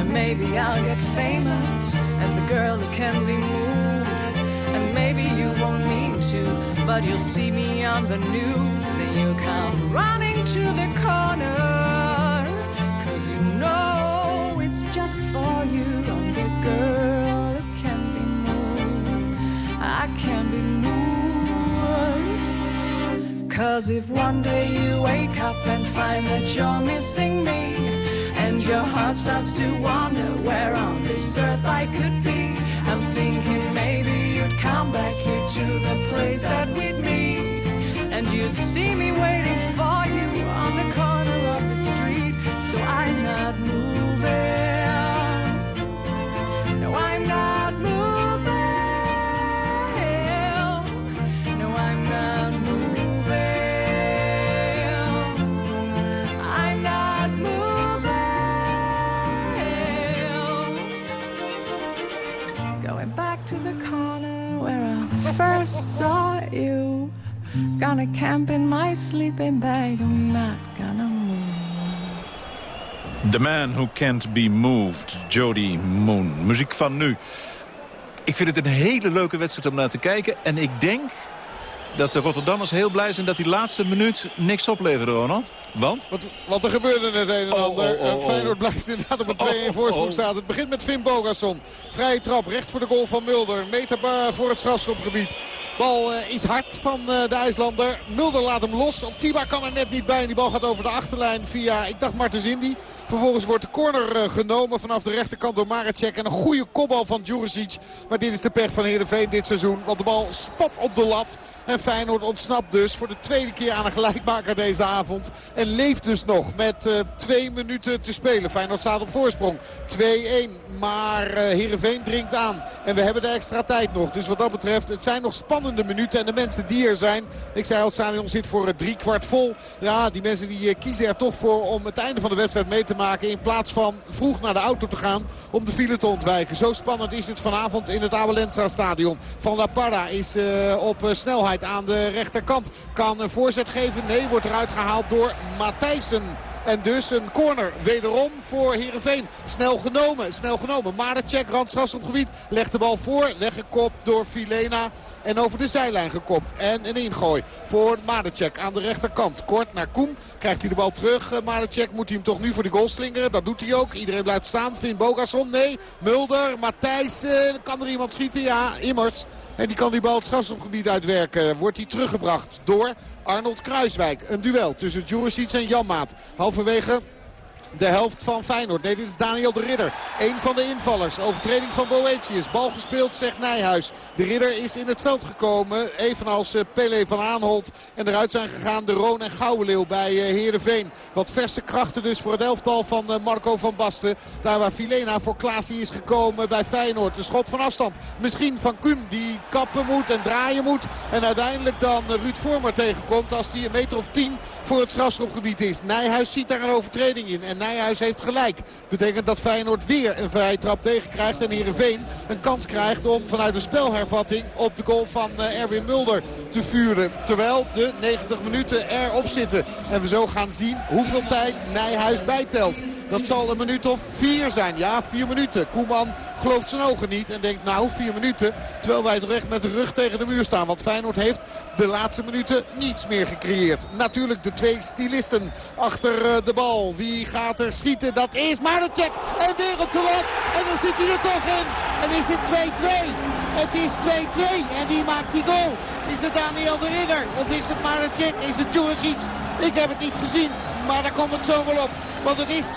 And maybe I'll get famous as the girl who can be moved. And maybe you won't mean to, but you'll see me on the news and you'll come running to the corner. Cause you know it's just for you. Cause if one day you wake up and find that you're missing me, and your heart starts to wonder where on this earth I could be, I'm thinking maybe you'd come back here to the place that we'd meet, and you'd see me waiting for you on the corner of the street. So I'm not moving. No, I'm not moving. First saw you. Gonna camp in my sleeping bag. I'm not gonna move.
The Man Who Can't Be Moved, Jody Moon. Muziek van nu. Ik vind het een hele leuke wedstrijd om naar te kijken. En ik denk dat de Rotterdammers heel blij zijn dat die laatste minuut niks opleverde, Ronald. Want?
Want er gebeurde het een en
Oh,
ander.
oh, oh.
Eh, Feyenoord blijft inderdaad op een 2-1
Oh,
voorsprong staan. Het begint met Finn Bogason. Vrije trap, recht voor de goal van Mulder. Meter ba- voor het strafschopgebied. Bal eh, is hard van eh, de IJslander. Mulder laat hem los. Tiba kan er net niet bij. En die bal gaat over de achterlijn via, ik dacht Martens Indy. Vervolgens wordt de corner eh, genomen vanaf de rechterkant door Maracek. En een goede kopbal van Djuricic. Maar dit is de pech van Heerenveen dit seizoen. Want de bal spat op de lat. En Feyenoord ontsnapt dus voor de tweede keer aan een gelijkmaker deze avond. En leeft dus nog met eh, twee minuten te spelen. Feyenoord staat op voorsprong. 2-1. Maar eh Heerenveen dringt aan. En we hebben de extra tijd nog. Dus wat dat betreft, het zijn nog spannende minuten. En de mensen die er zijn. Ik zei al, het stadion zit voor drie kwart vol. Ja, die mensen die kiezen er toch voor om het einde van de wedstrijd mee te maken. In plaats van vroeg naar de auto te gaan om de file te ontwijken. Zo spannend is het vanavond in het Abelensa stadion. Van La Parra is eh, op eh, snelheid aan de rechterkant. Kan voorzet geven. Nee, wordt eruit gehaald door Matthijssen. En dus een corner wederom voor Heerenveen. Snel genomen, snel genomen. Marecek, randstras op gebied, legt de bal voor. Weggekopt door Filena en over de zijlijn gekopt. En een ingooi voor Marecek aan de rechterkant. Kort naar Koen, krijgt hij de bal terug. Eh, Marecek moet hij hem toch nu voor de goal slingeren. Dat doet hij ook. Iedereen blijft staan. Finn Bogason, nee. Mulder, Matthijs, kan er iemand schieten? Ja, immers. En die kan die bal het strafschopgebied uitwerken. Wordt hij teruggebracht door Arnold Kruiswijk. Een duel tussen Djuricic en Janmaat. Halverwege de helft van Feyenoord. Nee, dit is Daniel de Ridder. Een van de invallers. Overtreding van Boetius. Bal gespeeld, zegt Nijhuis. De Ridder is in het veld gekomen. Evenals eh, Pele van Aanholt. En eruit zijn gegaan de Roon en Gouwenleeuw bij eh, Heerenveen. Wat verse krachten dus voor het elftal van eh, Marco van Basten. Daar waar Filena voor Klaasie is gekomen bij Feyenoord. Een schot van afstand. Misschien van Kuhn die kappen moet en draaien moet. En uiteindelijk dan Ruud Vormer tegenkomt als die een meter of tien voor het strafschopgebied is. Nijhuis ziet daar een overtreding in. Nijhuis heeft gelijk. Betekent dat Feyenoord weer een vrije trap tegenkrijgt. En Heerenveen een kans krijgt om vanuit de spelhervatting op de goal van eh, Erwin Mulder te vuren. Terwijl de 90 minuten erop zitten. En we zo gaan zien hoeveel tijd Nijhuis bijtelt. Dat zal een minuut of vier zijn. Ja, vier minuten. Koeman gelooft zijn ogen niet en denkt nou vier minuten. Terwijl wij toch echt met de rug tegen de muur staan. Want Feyenoord heeft de laatste minuten niets meer gecreëerd. Natuurlijk de twee stilisten achter eh, de bal. Wie gaat er schieten? Dat is Maardencheck. En weer lat. En dan zit hij er toch in. En is het 2-2. Het is 2-2. En wie maakt die goal? Is het Daniel de Ridder? Of is het Maardencheck? Is het Djuricic? Ik heb het niet gezien. Maar daar komt het zo wel op. Want het is 2-2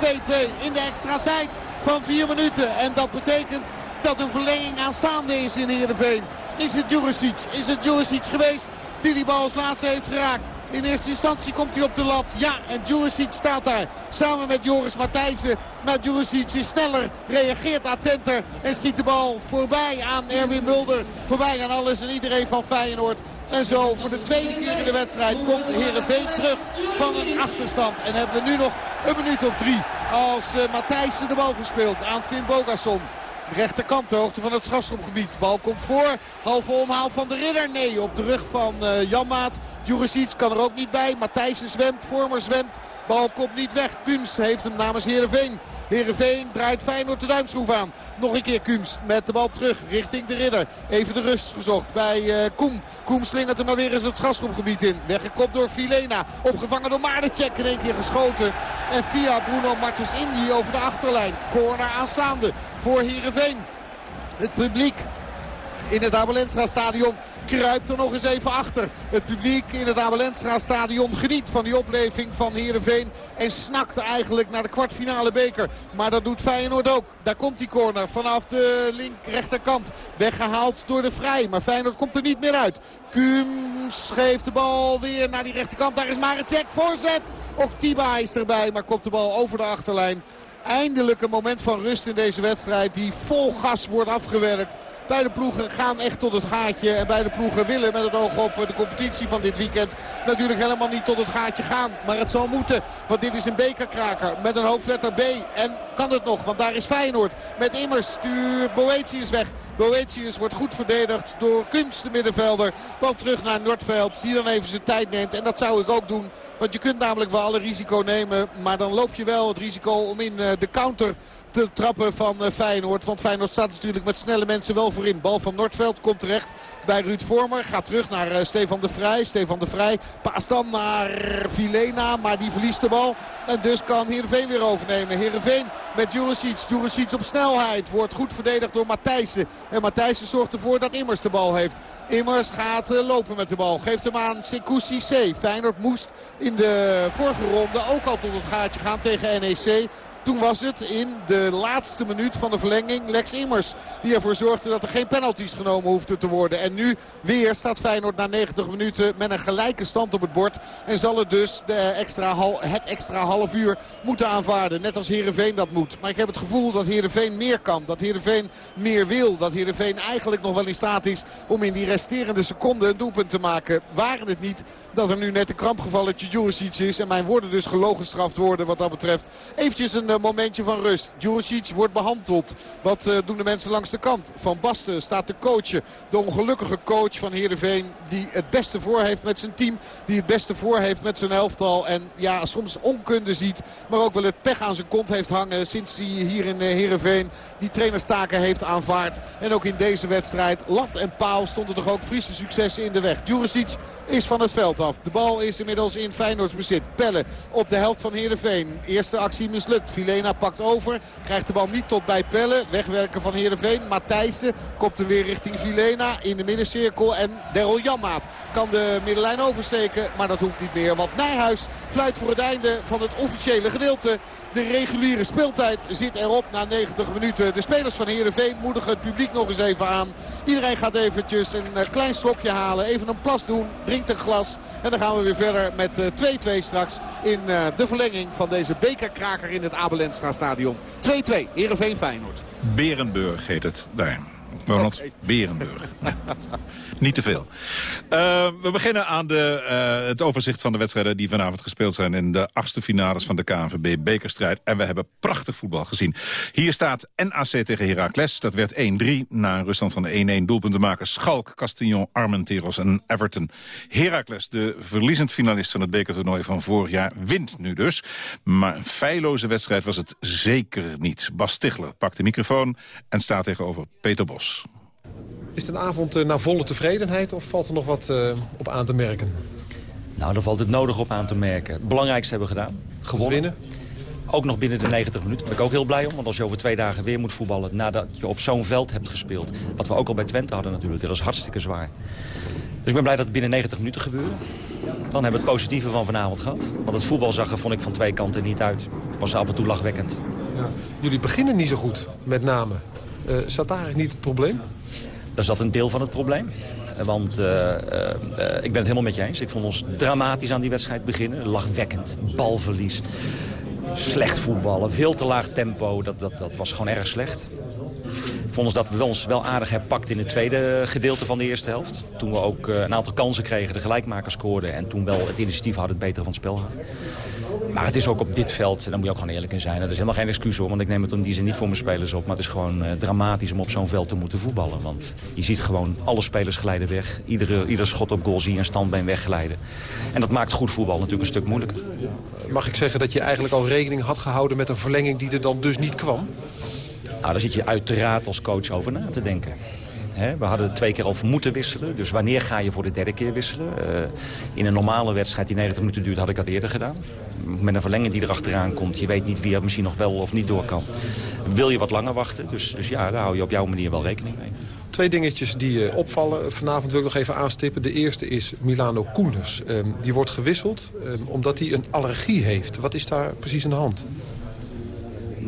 in de extra tijd van 4 minuten. En dat betekent dat een verlenging aanstaande is in Heerenveen. Is het Juricic? Is het Juricic geweest die die bal als laatste heeft geraakt? In eerste instantie komt hij op de lat. Ja, en Juricic staat daar samen met Joris Matthijssen. Maar Juricic is sneller, reageert attenter en schiet de bal voorbij aan Erwin Mulder. Voorbij aan alles en iedereen van Feyenoord. En zo voor de tweede keer in de wedstrijd komt Heerenveen terug van een achterstand. En hebben we nu nog een minuut of drie als uh, Matthijssen de bal verspeelt aan Finn Bogasson. De rechterkant, de hoogte van het strafschopgebied. Bal komt voor. Halve omhaal van de ridder. Nee, op de rug van uh, Janmaat. Juricic kan er ook niet bij. Matthijssen zwemt, Vormer zwemt. Bal komt niet weg. Kums heeft hem namens Heerenveen. Heerenveen draait Feyenoord de duimschroef aan. Nog een keer Kums met de bal terug richting de ridder. Even de rust gezocht bij uh, Koem. Koem slingert hem maar weer eens het strafschopgebied in. Weggekopt door Filena. Opgevangen door Maardencheck. In één keer geschoten. En via Bruno Martens Indy over de achterlijn. Corner aanslaande voor Heerenveen. Het publiek in het Abelensra stadion kruipt er nog eens even achter. Het publiek in het Abelensra stadion geniet van die opleving van Heerenveen. En snakt eigenlijk naar de kwartfinale beker. Maar dat doet Feyenoord ook. Daar komt die corner vanaf de link rechterkant. Weggehaald door de Vrij. Maar Feyenoord komt er niet meer uit. Kums geeft de bal weer naar die rechterkant. Daar is Marecek voorzet. Ook Tiba is erbij. Maar komt de bal over de achterlijn. Eindelijk een moment van rust in deze wedstrijd die vol gas wordt afgewerkt. Beide ploegen gaan echt tot het gaatje. En beide ploegen willen met het oog op de competitie van dit weekend natuurlijk helemaal niet tot het gaatje gaan. Maar het zal moeten. Want dit is een bekerkraker met een hoofdletter B. En kan het nog, want daar is Feyenoord. Met Immers stuurt Boetius weg. Boetius wordt goed verdedigd door Kums, de middenvelder. Bal terug naar Noordveld, die dan even zijn tijd neemt. En dat zou ik ook doen. Want je kunt namelijk wel alle risico nemen. Maar dan loop je wel het risico om in de counter te trappen van Feyenoord. Want Feyenoord staat natuurlijk met snelle mensen wel Bal van Noordveld komt terecht bij Ruud Vormer. Gaat terug naar Stefan de Vrij. Stefan de Vrij paast dan naar Vilena. Maar die verliest de bal. En dus kan Heerenveen weer overnemen. Heerenveen met Juricic. Juricic op snelheid. Wordt goed verdedigd door Matthijssen. En Matthijssen zorgt ervoor dat Immers de bal heeft. Immers gaat lopen met de bal. Geeft hem aan Sekusi C. Feyenoord moest in de vorige ronde ook al tot het gaatje gaan tegen NEC. Toen was het in de laatste minuut van de verlenging Lex Immers. Die ervoor zorgde dat er geen penalties genomen hoefden te worden. En nu weer staat Feyenoord na 90 minuten met een gelijke stand op het bord. En zal het dus de extra, het extra half uur moeten aanvaarden. Net als Heerenveen dat moet. Maar ik heb het gevoel dat Heerenveen meer kan. Dat Heerenveen meer wil. Dat Heerenveen eigenlijk nog wel in staat is om in die resterende seconden een doelpunt te maken. Waren het niet dat er nu net een krampgevalletje Juricic is. En mijn woorden dus gelogenstraft worden wat dat betreft. Eventjes een momentje van rust. Juricic wordt behandeld. Wat uh, doen de mensen langs de kant? Van Basten staat te coachen. De ongelukkige coach van Heerenveen die het beste voor heeft met zijn team. Die het beste voor heeft met zijn elftal. En ja, soms onkunde ziet. Maar ook wel het pech aan zijn kont heeft hangen sinds hij hier in uh, Heerenveen die trainerstaken heeft aanvaard. En ook in deze wedstrijd. Lat en paal stonden toch ook Friese successen in de weg. Juricic is van het veld af. De bal is inmiddels in Feyenoords bezit. Pellen op de helft van Heerenveen. Eerste actie mislukt. Filena pakt over. Krijgt de bal niet tot bij Pellen. Wegwerken van Heerenveen. Matthijssen komt er weer richting Filena in de middencirkel. En Daryl Janmaat kan de middenlijn oversteken. Maar dat hoeft niet meer. Want Nijhuis fluit voor het einde van het officiële gedeelte. De reguliere speeltijd zit erop na 90 minuten. De spelers van Heerenveen moedigen het publiek nog eens even aan. Iedereen gaat eventjes een klein slokje halen. Even een plas doen. Drinkt een glas. En dan gaan we weer verder met 2-2 straks in de verlenging van deze bekerkraker in het Abelenstra stadion. 2-2. Heerenveen Feyenoord.
Berenburg heet het daar. Ronald okay. Berenburg. Niet te veel. Uh, we beginnen aan de, uh, het overzicht van de wedstrijden die vanavond gespeeld zijn... in de achtste finales van de KNVB-bekerstrijd. En we hebben prachtig voetbal gezien. Hier staat NAC tegen Heracles. Dat werd 1-3 na een ruststand van 1-1 doelpunten maken. Schalk, Castillon, Armenteros en Everton. Heracles, de verliezend finalist van het bekertoernooi van vorig jaar... wint nu dus. Maar een feilloze wedstrijd was het zeker niet. Bas Stigler pakt de microfoon en staat tegenover Peter Bos.
Is het een avond uh, naar volle tevredenheid of valt er nog wat uh, op aan te merken?
Nou, daar valt het nodig op aan te merken. Het belangrijkste hebben we gedaan. Gewonnen. Ook nog binnen de 90 minuten. Daar ben ik ook heel blij om. Want als je over twee dagen weer moet voetballen nadat je op zo'n veld hebt gespeeld. Wat we ook al bij Twente hadden natuurlijk. Dat is hartstikke zwaar. Dus ik ben blij dat het binnen 90 minuten gebeurde. Dan hebben we het positieve van vanavond gehad. Want het voetbal zag er, vond ik, van twee kanten niet uit. Het was af en toe lachwekkend.
Ja. Jullie beginnen niet zo goed, met name. Uh, zat daar eigenlijk niet het probleem?
Daar zat een deel van het probleem. Want uh, uh, ik ben het helemaal met je eens. Ik vond ons dramatisch aan die wedstrijd beginnen. Lachwekkend, balverlies, slecht voetballen, veel te laag tempo. Dat, dat, dat was gewoon erg slecht. Vond ons dat we ons wel aardig herpakt in het tweede gedeelte van de eerste helft. Toen we ook uh, een aantal kansen kregen, de gelijkmakers scoorden... en toen wel het initiatief hadden, het betere van het spel hadden. Maar het is ook op dit veld, daar moet je ook gewoon eerlijk in zijn. Dat is helemaal geen excuus hoor, want ik neem het in die zin niet voor mijn spelers op. Maar het is gewoon uh, dramatisch om op zo'n veld te moeten voetballen. Want je ziet gewoon alle spelers glijden weg. Iedere, ieder schot op goal zie je een standbeen wegglijden. En dat maakt goed voetbal natuurlijk een stuk moeilijker.
Mag ik zeggen dat je eigenlijk al rekening had gehouden met een verlenging die er dan dus niet kwam?
Nou, daar zit je uiteraard als coach over na te denken. we hadden twee keer al moeten wisselen. Dus wanneer ga je voor de derde keer wisselen? Uh, in een normale wedstrijd die 90 minuten duurt, had ik dat eerder gedaan. Met een verlenging die erachteraan komt. Je weet niet wie er misschien nog wel of niet door kan. Wil je wat langer wachten? Dus, dus ja, daar hou je op jouw manier wel rekening mee.
Twee dingetjes die uh, opvallen. Vanavond wil ik nog even aanstippen. De eerste is Milano Koenders. Uh, die wordt gewisseld omdat hij een allergie heeft. Wat is daar precies aan de hand?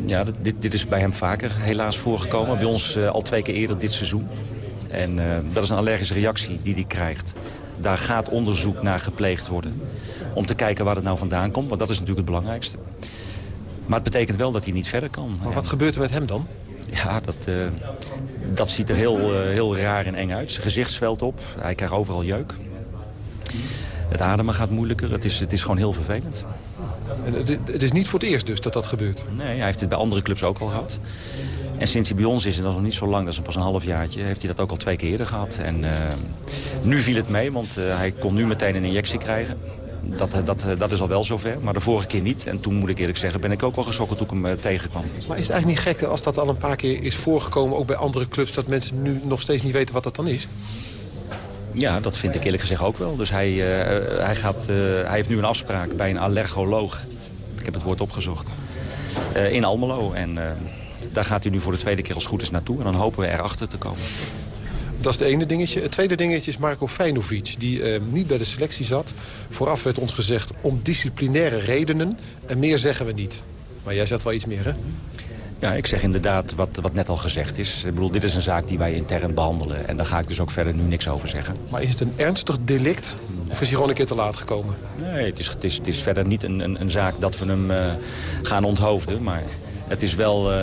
Ja, dit, dit is bij hem vaker helaas voorgekomen. Bij ons uh, al twee keer eerder dit seizoen. En uh, dat is een allergische reactie die hij krijgt. Daar gaat onderzoek naar gepleegd worden. Om te kijken waar het nou vandaan komt. Want dat is natuurlijk het belangrijkste. Maar het betekent wel dat hij niet verder kan.
Maar wat gebeurt er met hem dan?
Ja, dat, uh, dat ziet er heel, heel raar en eng uit. Zijn gezicht zwelt op. Hij krijgt overal jeuk. Het ademen gaat moeilijker. Het is, het is gewoon heel vervelend.
Het, het, is niet voor het eerst dus dat dat gebeurt?
Nee, hij heeft het bij andere clubs ook al gehad. En sinds hij bij ons is, en dat is nog niet zo lang, dat is pas een halfjaartje... heeft hij dat ook al twee keer eerder gehad. En uh, nu viel het mee, want uh, hij kon nu meteen een injectie krijgen. Dat, dat, dat is al wel zover, maar de vorige keer niet. En toen moet ik eerlijk zeggen, ben ik ook wel geschrokken toen ik hem uh, tegenkwam.
Maar is het eigenlijk niet gek als dat al een paar keer is voorgekomen... ook bij andere clubs, dat mensen nu nog steeds niet weten wat dat dan is?
Ja, dat vind ik eerlijk gezegd ook wel. Dus hij, uh, hij, gaat, uh, hij heeft nu een afspraak bij een allergoloog. Ik heb het woord opgezocht. Uh, in Almelo. En daar gaat hij nu voor de tweede keer als goed is naartoe. En dan hopen we erachter te komen.
Dat is het ene dingetje. Het tweede dingetje is Marco Feinovic, die niet bij de selectie zat. Vooraf werd ons gezegd om disciplinaire redenen. En meer zeggen we niet. Maar jij zegt wel iets meer, hè?
Ja, ik zeg inderdaad wat, wat net al gezegd is. Ik bedoel, dit is een zaak die wij intern behandelen. En daar ga ik dus ook verder nu niks over zeggen.
Maar is het een ernstig delict? Of is hij gewoon een keer te laat gekomen?
Nee, het is, het is, het is verder niet een, een, een zaak dat we hem uh, gaan onthoofden. Maar het is wel uh,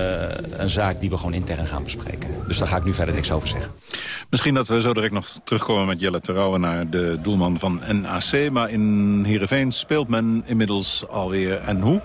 een zaak die we gewoon intern gaan bespreken. Dus daar ga ik nu verder niks over zeggen.
Misschien dat we zo direct nog terugkomen met Jelle Terouwen... naar de doelman van NAC. Maar in Heerenveen speelt men inmiddels alweer. En hoe?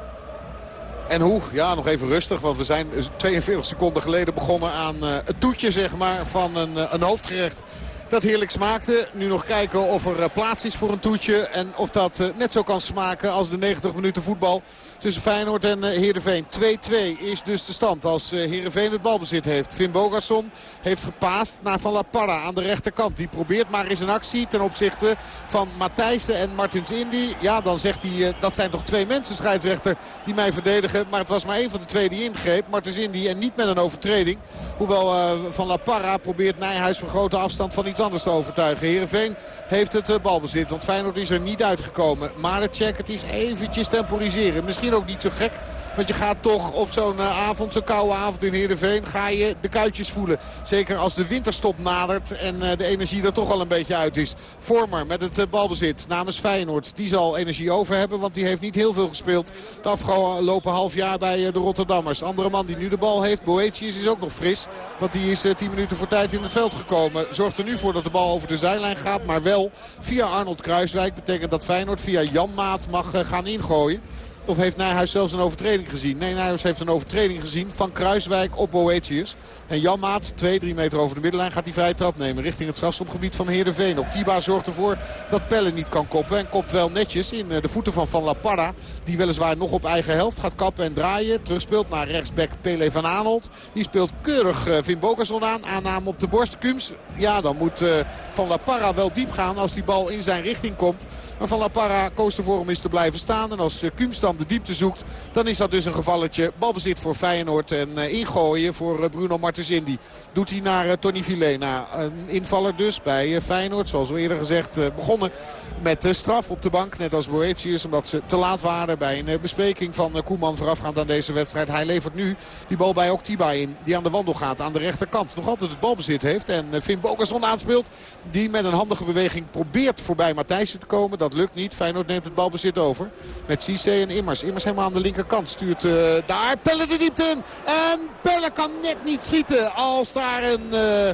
En hoe? Ja, nog even rustig. Want we zijn 42 seconden geleden begonnen aan uh, het toetje zeg maar, van een, uh, een hoofdgerecht dat heerlijk smaakte. Nu nog kijken of er plaats is voor een toetje. En of dat net zo kan smaken als de 90 minuten voetbal tussen Feyenoord en Heerenveen. 2-2 is dus de stand als Heerenveen het balbezit heeft. Finn Bogason heeft gepaast naar Van La Parra aan de rechterkant. Die probeert maar eens een actie ten opzichte van Matthijssen en Martins Indy. Ja, dan zegt hij dat zijn toch twee mensen scheidsrechter die mij verdedigen. Maar het was maar één van de twee die ingreep. Martins Indy en niet met een overtreding. Hoewel Van La Parra probeert Nijhuis van grote afstand van iets anders te overtuigen. Heerenveen heeft het balbezit. Want Feyenoord is er niet uitgekomen. Maar het check, het is eventjes temporiseren. Misschien ook niet zo gek. Want je gaat toch op zo'n uh, avond, zo'n koude avond in Heerenveen... ga je de kuitjes voelen. Zeker als de winterstop nadert en uh, de energie er toch al een beetje uit is. Vormer met het uh, balbezit namens Feyenoord. Die zal energie over hebben, want die heeft niet heel veel gespeeld... het afgelopen half jaar bij de Rotterdammers. Andere man die nu de bal heeft, Boetius, is ook nog fris. Want die is 10 minuten voor tijd in het veld gekomen. Zorgt er nu voor dat de bal over de zijlijn gaat. Maar wel via Arnold Kruiswijk. Betekent dat Feyenoord via Jan Maat mag gaan ingooien. Of heeft Nijhuis zelfs een overtreding gezien? Nee, Nijhuis heeft een overtreding gezien van Kruiswijk op Boetius. En Jan Maat, 2, 3 meter over de middenlijn, gaat die vrije trap nemen richting het strafschopgebied van Heerenveen. Op Tiba zorgt ervoor dat Pelle niet kan koppen. En kopt wel netjes in de voeten van Van La Parra. Die weliswaar nog op eigen helft gaat kappen en draaien. Terugspeelt naar rechtsback Pele van Aanholt. Die speelt keurig Vin Bogason aan. Aanname op de borst. Kums, ja dan moet uh, Van La Parra wel diep gaan als die bal in zijn richting komt. Maar Van La Parra koos ervoor om eens te blijven staan. En als uh, Kums dan de diepte zoekt, dan is dat dus een gevalletje. Balbezit voor Feyenoord en uh, ingooien voor uh, Bruno Martens Indy. Doet hij naar Tony Vilena. Een invaller dus bij Feyenoord. Zoals we eerder gezegd begonnen met straf op de bank. Net als Boetius omdat ze te laat waren bij een bespreking van Koeman voorafgaand aan deze wedstrijd. Hij levert nu die bal bij Oktiba in. Die aan de wandel gaat aan de rechterkant. Nog altijd het balbezit heeft. En Finn Bogason aanspeelt. Die met een handige beweging probeert voorbij Matthijssen te komen. Lukt niet. Feyenoord neemt het balbezit over. Met Cisse en Immers Immers. Helemaal aan de linkerkant. Stuurt uh, daar Pelle de diepte in. En Pelle kan net niet schieten. Als daar een... Uh,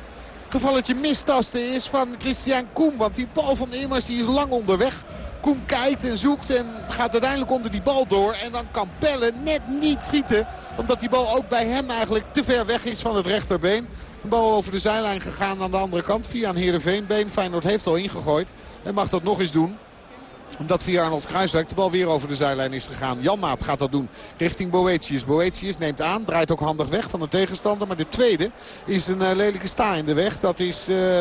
gevalletje mistasten is van Christian Koem. Want die bal van Immers die is lang onderweg. Koen kijkt en zoekt en gaat uiteindelijk onder die bal door. En dan kan Pelle net niet schieten. Omdat die bal ook bij hem eigenlijk te ver weg is van het rechterbeen. Een bal over de zijlijn gegaan aan de andere kant via een Heerenveenbeen. Feyenoord heeft al ingegooid en mag dat nog eens doen omdat via Arnold Kruiswijk de bal weer over de zijlijn is gegaan. Jan Maat gaat dat doen richting Boetius. Boetius neemt aan, draait ook handig weg van de tegenstander. Maar de tweede is een uh, lelijke sta in de weg. Dat is uh.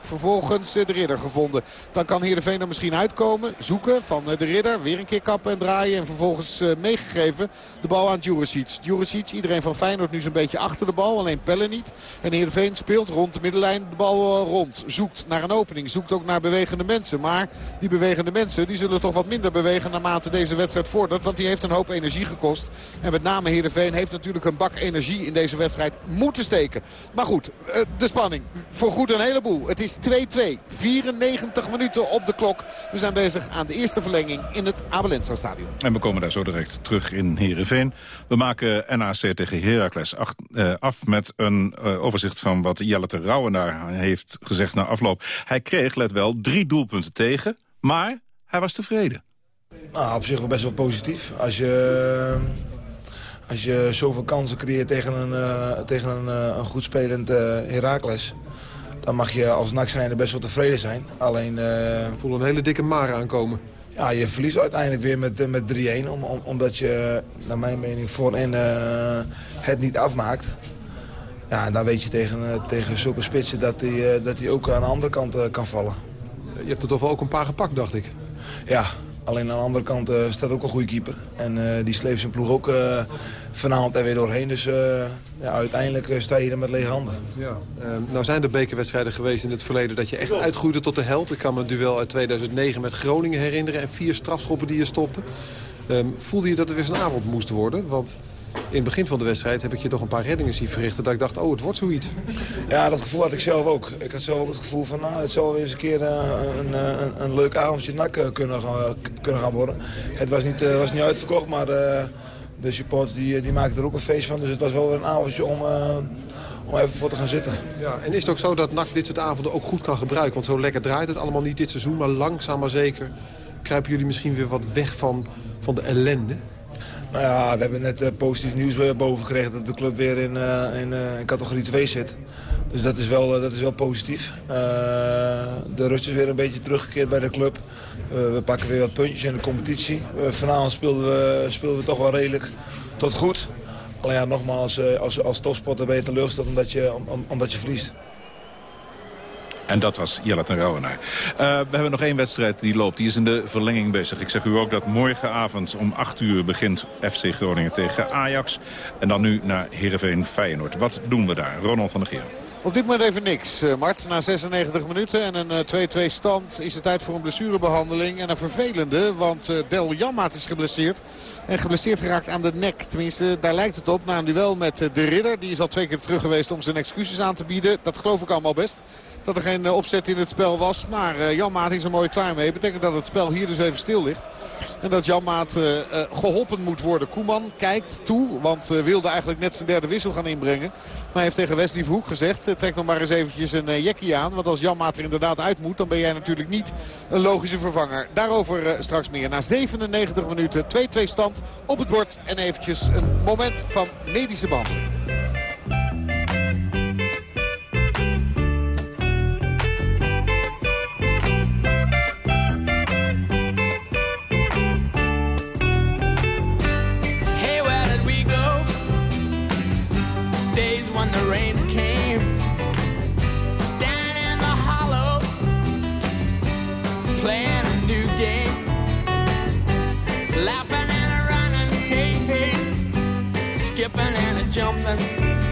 Vervolgens uh, de ridder gevonden. Dan kan Heerenveen er misschien uitkomen. Zoeken van de ridder. Weer een keer kappen en draaien. En vervolgens meegegeven de bal aan Djuricic. Djuricic, iedereen van Feyenoord nu zo'n beetje achter de bal. Alleen Pelle niet. En Heerenveen speelt rond de middenlijn de bal rond. Zoekt naar een opening. Zoekt ook naar bewegende mensen. Maar die bewegende mensen die zullen toch wat minder bewegen naarmate deze wedstrijd vordert. Want die heeft een hoop energie gekost. En met name Heerenveen heeft natuurlijk een bak energie in deze wedstrijd moeten steken. Maar goed, eh, de spanning. Voor goed een heleboel. Het is 2-2. 94 minuten op de klok. We zijn bezig aan de eerste verlenging in het Abelensa stadion.
En we komen daar zo direct terug in Heerenveen. We maken NAC tegen Heracles eh, af met een eh, overzicht van wat Jelle daar heeft gezegd na afloop. Hij kreeg, let wel, drie doelpunten tegen. Maar hij was tevreden.
Nou, op zich wel best wel positief. Als je, als je zoveel kansen creëert tegen een, uh, tegen een, uh, een goed spelend uh, Heracles... dan mag je als NAC zijnde best wel tevreden zijn. Alleen...
Ik voel een hele dikke maar aankomen.
Ja, je verliest uiteindelijk weer met, met 3-1. Om, om, omdat je, naar mijn mening, voorin het niet afmaakt. Ja, en dan weet je tegen, tegen zulke spitsen dat hij dat die ook aan de andere kant kan vallen.
Je hebt er toch wel ook een paar gepakt, dacht ik.
Ja, alleen aan de andere kant uh, staat ook een goede keeper. En uh, die sleept zijn ploeg ook uh, vanavond er weer doorheen. Dus ja, uiteindelijk sta je er met lege handen.
Ja. nou zijn er bekerwedstrijden geweest in het verleden dat je echt uitgroeide tot de held. Ik kan me een duel uit 2009 met Groningen herinneren en vier strafschoppen die je stopte. Um, voelde je dat er weer zo'n avond moest worden? Want in het begin van de wedstrijd heb ik je toch een paar reddingen zien verrichten... dat ik dacht, oh, het wordt zoiets.
Ja, dat gevoel had ik zelf ook. Ik had zelf ook het gevoel van, nou, het zal weer eens een keer uh, een, een, een, leuk avondje nak uh, kunnen, gaan, kunnen gaan worden. Het was niet, was niet uitverkocht, maar de supporters die, die maakten er ook een feest van. Dus het was wel weer een avondje om, om even voor te gaan zitten.
Ja, en is het ook zo dat NAC dit soort avonden ook goed kan gebruiken? Want zo lekker draait het allemaal niet dit seizoen, maar langzaam maar zeker... kruipen jullie misschien weer wat weg van, van de ellende?
Nou ja, we hebben net uh, positief nieuws weer boven gekregen dat de club weer in, uh, in, uh, in, categorie 2 zit. Dus dat is wel, dat is wel positief. de rust is weer een beetje teruggekeerd bij de club. we pakken weer wat puntjes in de competitie. vanavond speelden we, speelden we toch wel redelijk tot goed. Alleen ja, nogmaals, als, als topsporter ben je teleurgesteld omdat je, om, omdat je verliest.
En dat was Jelle ten Rouwenaar. Uh, we hebben nog één wedstrijd die loopt. Die is in de verlenging bezig. Ik zeg u ook dat morgenavond om 8 uur begint FC Groningen tegen Ajax. En dan nu naar Heerenveen Feyenoord. Wat doen we daar? Ronald van der Geer.
Op dit moment even niks, uh, Mart. Na 96 minuten en een 2-2 uh, stand is het tijd voor een blessurebehandeling. En een vervelende, want Del Janmaat is geblesseerd. En geblesseerd geraakt aan de nek. Tenminste, daar lijkt het op na een duel met de Ridder. Die is al twee keer terug geweest om zijn excuses aan te bieden. Dat geloof ik allemaal best dat er geen opzet in het spel was. Maar uh, Jan Maat is er mooi klaar mee. Betekent dat het spel hier dus even stil ligt. En dat Jan Maat uh, geholpen moet worden. Koeman kijkt toe, want wilde eigenlijk net zijn derde wissel gaan inbrengen. Maar hij heeft tegen Wesley Verhoek gezegd, trek nog maar eens eventjes een jekkie aan. Want als Jan Maat er inderdaad uit moet, dan ben jij natuurlijk niet een logische vervanger. Daarover straks meer. Na 97 minuten 2-2 stand op het bord. En eventjes een moment van medische behandeling. Slow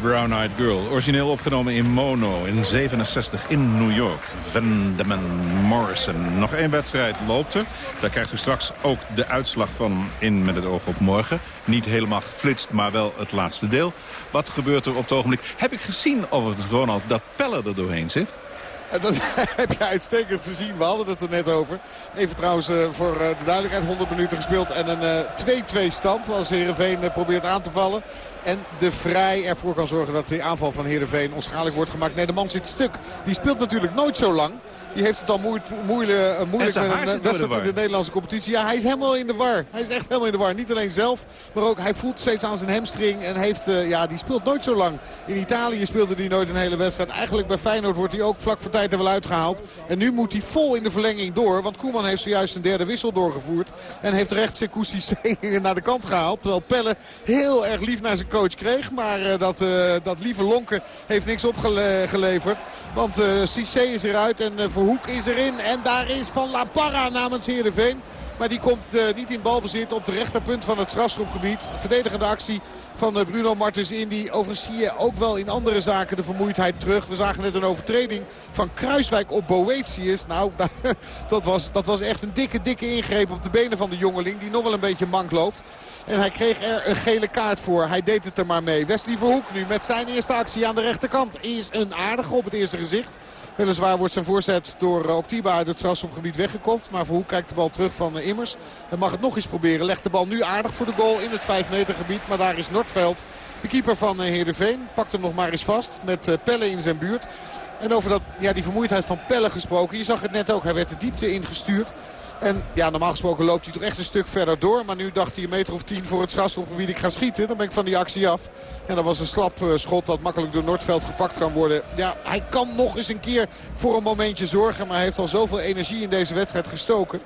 Brown Eyed Girl. Origineel opgenomen in mono in 67 in New York. Vandeman Morrison. Nog één wedstrijd loopt er. Daar krijgt u straks ook de uitslag van in met het oog op morgen. Niet helemaal geflitst, maar wel het laatste deel. Wat gebeurt er op het ogenblik? Heb ik gezien, overigens Ronald, dat Pelle er doorheen zit?
En dat heb je uitstekend gezien. We hadden het er net over. Even trouwens eh, voor eh, de duidelijkheid 100 minuten gespeeld. En een eh, 2-2 stand als Heerenveen eh, probeert aan te vallen. En de Vrij ervoor kan zorgen dat de aanval van Heerenveen onschadelijk wordt gemaakt. Nee, de man zit stuk. Die speelt natuurlijk nooit zo lang. Die heeft het al moeit- moeilijk, eh, moeilijk
zijn
met een
de
wedstrijd in de Nederlandse competitie. Ja, hij is helemaal in de war. Hij is echt helemaal in de war. Niet alleen zelf, maar ook hij voelt steeds aan zijn hamstring. En heeft, eh, ja, die speelt nooit zo lang. In Italië speelde hij nooit een hele wedstrijd. Eigenlijk bij Feyenoord wordt hij ook vlak voor tijd er wel uitgehaald. En nu moet hij vol in de verlenging door. Want Koeman heeft zojuist een derde wissel doorgevoerd. En heeft rechts Sekousi naar de kant gehaald. Terwijl Pelle heel erg lief naar zijn coach kreeg. Maar eh, dat, eh, dat lieve lonken heeft niks opgeleverd. Want eh Cissé is eruit en Verhoek is erin. En daar is Van La Parra namens Heerenveen. Maar die komt eh, niet in balbezit op de rechterpunt van het strafschopgebied. Verdedigende actie van eh, Bruno Martens Indy. Overigens zie ook wel in andere zaken de vermoeidheid terug. We zagen net een overtreding van Kruiswijk op Boetius. Nou, dat was, dat was echt een dikke, dikke ingreep op de benen van de jongeling. Die nog wel een beetje mank loopt. En hij kreeg er een gele kaart voor. Hij deed het er maar mee. Wesley Verhoek nu met zijn eerste actie aan de rechterkant. Is een aardige op het eerste gezicht. Weliswaar wordt zijn voorzet door eh, Octiba uit het strafschopgebied weggekopt. Maar Verhoek kijkt de bal terug van En mag het nog eens proberen. Legt de bal nu aardig voor de goal in het 5 meter gebied. Maar daar is Nordveld, de keeper van eh, Heerenveen. Pakt hem nog maar eens vast met eh, Pelle in zijn buurt. En over dat, ja, die vermoeidheid van Pelle gesproken. Je zag het net ook. Hij werd de diepte ingestuurd. En ja, normaal gesproken loopt hij toch echt een stuk verder door. Maar nu dacht hij een meter of tien voor het strafschopgebied. Ik ga schieten. Dan ben ik van die actie af. En dat was een slap eh, schot dat makkelijk door Noordveld gepakt kan worden. Ja, hij kan nog eens een keer voor een momentje zorgen. Maar hij heeft al zoveel energie in deze wedstrijd gestoken.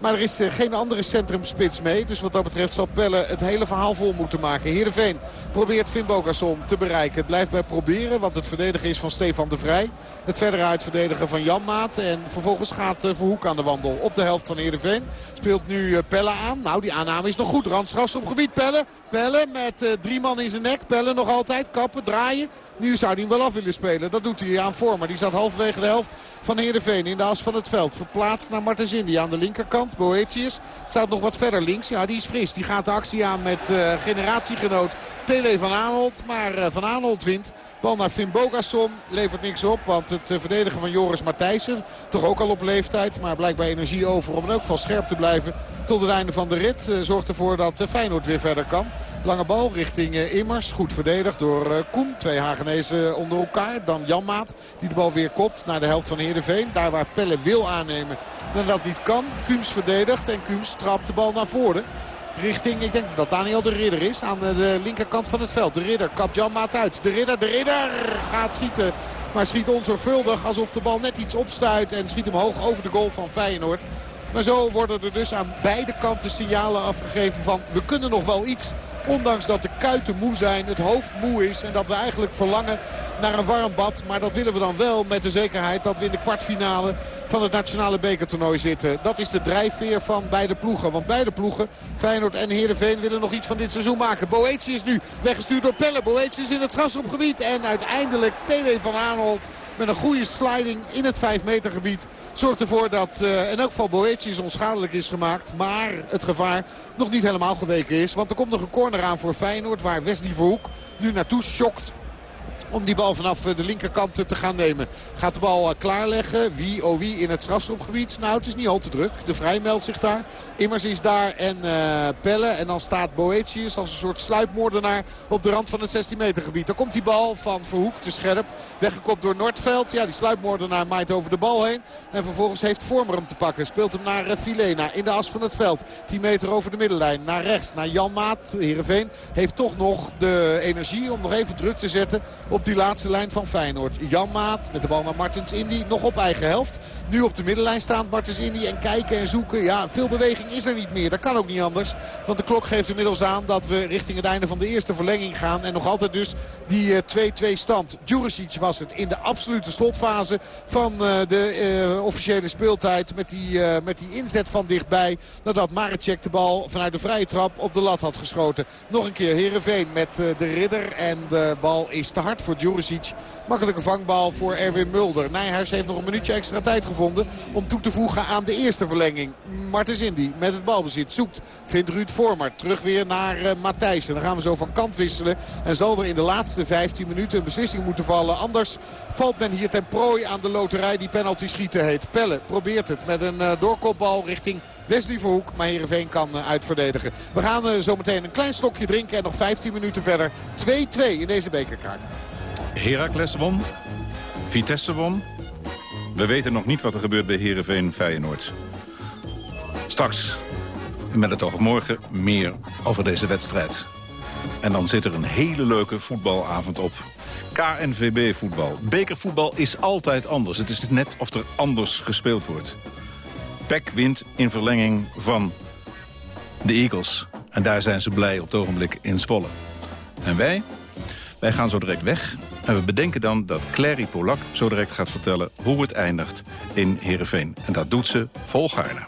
Maar er is eh, geen andere centrumspits mee. Dus wat dat betreft zal Pelle het hele verhaal vol moeten maken. Heerenveen probeert Finn Bogason te bereiken. Het blijft bij proberen, want het verdedigen is van Stefan de Vrij. Het verder uitverdedigen van Jan Maat. En vervolgens gaat eh, Verhoek aan de wandel op de helft van Heerenveen. Speelt nu eh, Pelle aan. Nou, die aanname is nog goed. Randstrafs op gebied. Pelle. Pelle met drie man in zijn nek. Pelle nog altijd. Kappen, draaien. Nu zou hij hem wel af willen spelen. Dat doet hij aan voor. Maar die staat halverwege de helft van Heerenveen in de as van het veld. Verplaatst naar Martens Indy aan de linkerkant. Boetius staat nog wat verder links. Ja, die is fris. Die gaat de actie aan met eh, generatiegenoot Pele van Aanholt. Maar eh, Van Aanholt wint. Bal naar Finn Bogasson. Levert niks op. Want het eh, verdedigen van Joris Matthijssen. Toch ook al op leeftijd. Maar blijkbaar energie over om in elk geval scherp te blijven. Tot het einde van de rit. zorgt ervoor dat Feyenoord weer verder kan. Lange bal richting Immers. Goed verdedigd door Koen. Twee Hagenezen onder elkaar. Dan Janmaat die de bal weer kopt naar de helft van Heerenveen. Daar waar Pelle wil aannemen. En dat niet kan. Kums verdedigt. En Kums trapt de bal naar voren. Richting, ik denk dat dat Daniel de Ridder is. Aan de linkerkant van het veld. De Ridder kapt Jan Maat uit. De Ridder, de Ridder gaat schieten. Maar schiet onzorgvuldig alsof de bal net iets opstuit. En schiet hem hoog over de goal van Feyenoord. Maar zo worden er dus aan beide kanten signalen afgegeven van we kunnen nog wel iets. Ondanks dat de kuiten moe zijn, het hoofd moe is en dat we eigenlijk verlangen naar een warm bad. Maar dat willen we dan wel met de zekerheid dat we in de kwartfinale van het nationale bekertoernooi zitten. Dat is de drijfveer van beide ploegen. Want beide ploegen, Feyenoord en Heerenveen, willen nog iets van dit seizoen maken. Boetius is nu weggestuurd door Pelle. Boetius is in het strafschopgebied. En uiteindelijk Pele van Aanholt met een goede sliding in het 5 meter gebied. Zorgt ervoor dat uh, in elk geval Boetius onschadelijk is gemaakt. Maar het gevaar nog niet helemaal geweken is. Want er komt nog een corner aan voor Feyenoord. Waar Wesley Verhoek nu naartoe schokt om die bal vanaf de linkerkant te gaan nemen. Gaat de bal klaarleggen. Wie, oh wie in het strafschopgebied? Nou, het is niet al te druk. De Vrij meldt zich daar. Immers is daar en uh, Pelle. En dan staat Boetius als een soort sluipmoordenaar op de rand van het 16 meter gebied. Dan komt die bal van Verhoek te scherp. Weggekopt door Noordveld. Ja, die sluipmoordenaar maait over de bal heen. En vervolgens heeft Vormer hem te pakken. Speelt hem naar Filena in de as van het veld. 10 meter over de middenlijn. Naar rechts. Naar Jan Maat. Heerenveen heeft toch nog de energie om nog even druk te zetten op die laatste lijn van Feyenoord. Jan Maat met de bal naar Martens Indy. Nog op eigen helft. Nu op de middenlijn staat Martens Indy. En kijken en zoeken. Ja, veel beweging is er niet meer. Dat kan ook niet anders. Want de klok geeft inmiddels aan dat we richting het einde van de eerste verlenging gaan. En nog altijd dus die 2-2 stand. Juricic was het in de absolute slotfase van de uh, officiële speeltijd. Met die, met die inzet van dichtbij. Nadat Maricek de bal vanuit de vrije trap op de lat had geschoten. Nog een keer Herenveen met de ridder. En de bal is hard voor Juricic. Makkelijke vangbal voor Erwin Mulder. Nijhuis heeft nog een minuutje extra tijd gevonden om toe te voegen aan de eerste verlenging. Martens Indy met het balbezit zoekt. Vindt Ruud Vormer. Terug weer naar uh. Dan gaan we zo van kant wisselen. En zal er in de laatste 15 minuten een beslissing moeten vallen. Anders valt men hier ten prooi aan de loterij die penalty schieten heet. Pelle probeert het met een uh, doorkopbal richting Wesley Verhoek. Maar Heerenveen kan uh, uitverdedigen. We gaan uh, zo meteen een klein slokje drinken. En nog 15 minuten verder. 2-2 in deze bekerkaart.
Heracles won. Vitesse won. We weten nog niet wat er gebeurt bij Heerenveen Feyenoord. Straks, met het oog morgen, meer over deze wedstrijd. En dan zit er een hele leuke voetbalavond op. KNVB voetbal. Bekervoetbal is altijd anders. Het is net of er anders gespeeld wordt. PEC wint in verlenging van de Eagles. En daar zijn ze blij op het ogenblik in Zwolle. En wij? Wij gaan zo direct weg. En we bedenken dan dat Clary Polak zo direct gaat vertellen hoe het eindigt in Heerenveen. En dat doet ze volgaarne.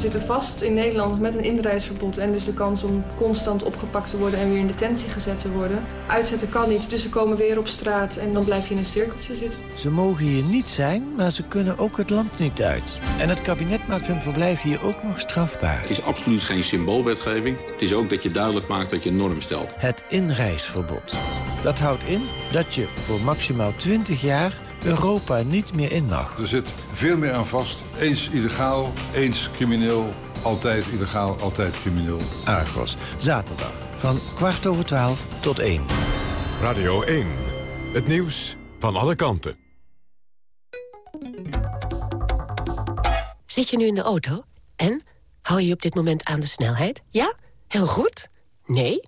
Zitten vast in Nederland met een inreisverbod en dus de kans om constant opgepakt te worden en weer in detentie gezet te worden. Uitzetten kan niet, dus ze komen weer op straat en dan blijf je in een cirkeltje zitten.
Ze mogen hier niet zijn, maar ze kunnen ook het land niet uit. En het kabinet maakt hun verblijf hier ook nog strafbaar.
Het is absoluut geen symboolwetgeving. Het is ook dat je duidelijk maakt dat je een norm stelt.
Het inreisverbod. Dat houdt in dat je voor maximaal 20 jaar Europa niet meer in mag.
Er zit veel meer aan vast. Eens illegaal, eens crimineel. Altijd illegaal, altijd crimineel.
Argos, zaterdag van kwart over twaalf tot één.
Radio 1, het nieuws van alle kanten.
Zit je nu in de auto? En? Hou je op dit moment aan de snelheid? Ja? Heel goed? Nee?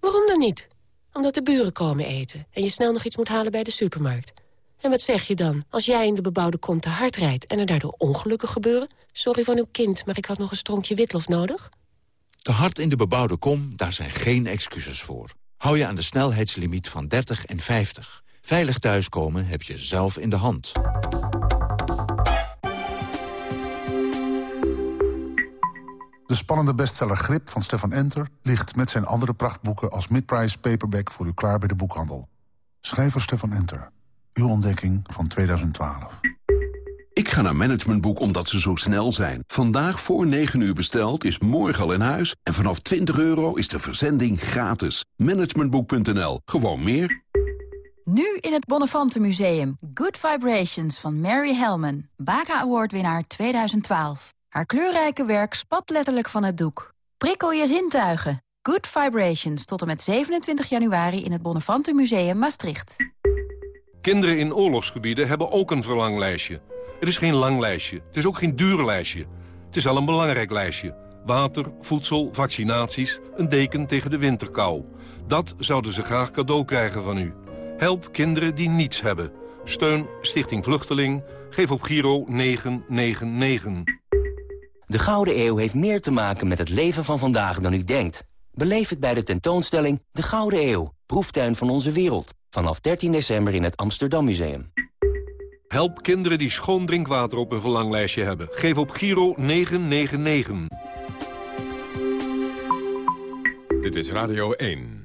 Waarom dan niet? Omdat de buren komen eten en je snel nog iets moet halen bij de supermarkt. En wat zeg je dan als jij in de bebouwde kom te hard rijdt... en er daardoor ongelukken gebeuren? Sorry van uw kind, maar ik had nog een stronkje witlof nodig.
Te hard in de bebouwde kom, daar zijn geen excuses voor. Hou je aan de snelheidslimiet van 30 en 50. Veilig thuiskomen heb je zelf in de hand.
De spannende bestseller Grip van Stefan Enter... ligt met zijn andere prachtboeken als midprice paperback... voor u klaar bij de boekhandel. Schrijver Stefan Enter. Uw ontdekking van 2012.
Ik ga naar Managementboek omdat ze zo snel zijn. Vandaag voor 9 uur besteld is morgen al in huis. En vanaf 20 euro is de verzending gratis. Managementboek.nl. Gewoon meer.
Nu in het Bonnefante Museum. Good Vibrations van Mary Hellman. Baca Award winnaar 2012. Haar kleurrijke werk spat letterlijk van het doek. Prikkel je zintuigen. Good Vibrations tot en met 27 januari in het Bonnefante Museum Maastricht.
Kinderen in oorlogsgebieden hebben ook een verlanglijstje. Het is geen lang lijstje, het is ook geen duur lijstje. Het is wel een belangrijk lijstje. Water, voedsel, vaccinaties, een deken tegen de winterkou. Dat zouden ze graag cadeau krijgen van u. Help kinderen die niets hebben. Steun Stichting Vluchteling. Geef op Giro 999.
De Gouden Eeuw heeft meer te maken met het leven van vandaag dan u denkt. Beleef het bij de tentoonstelling De Gouden Eeuw, proeftuin van onze wereld. Vanaf 13 december in het Amsterdam Museum.
Help kinderen die schoon drinkwater op een verlanglijstje hebben. Geef op Giro 999.
Dit is Radio 1.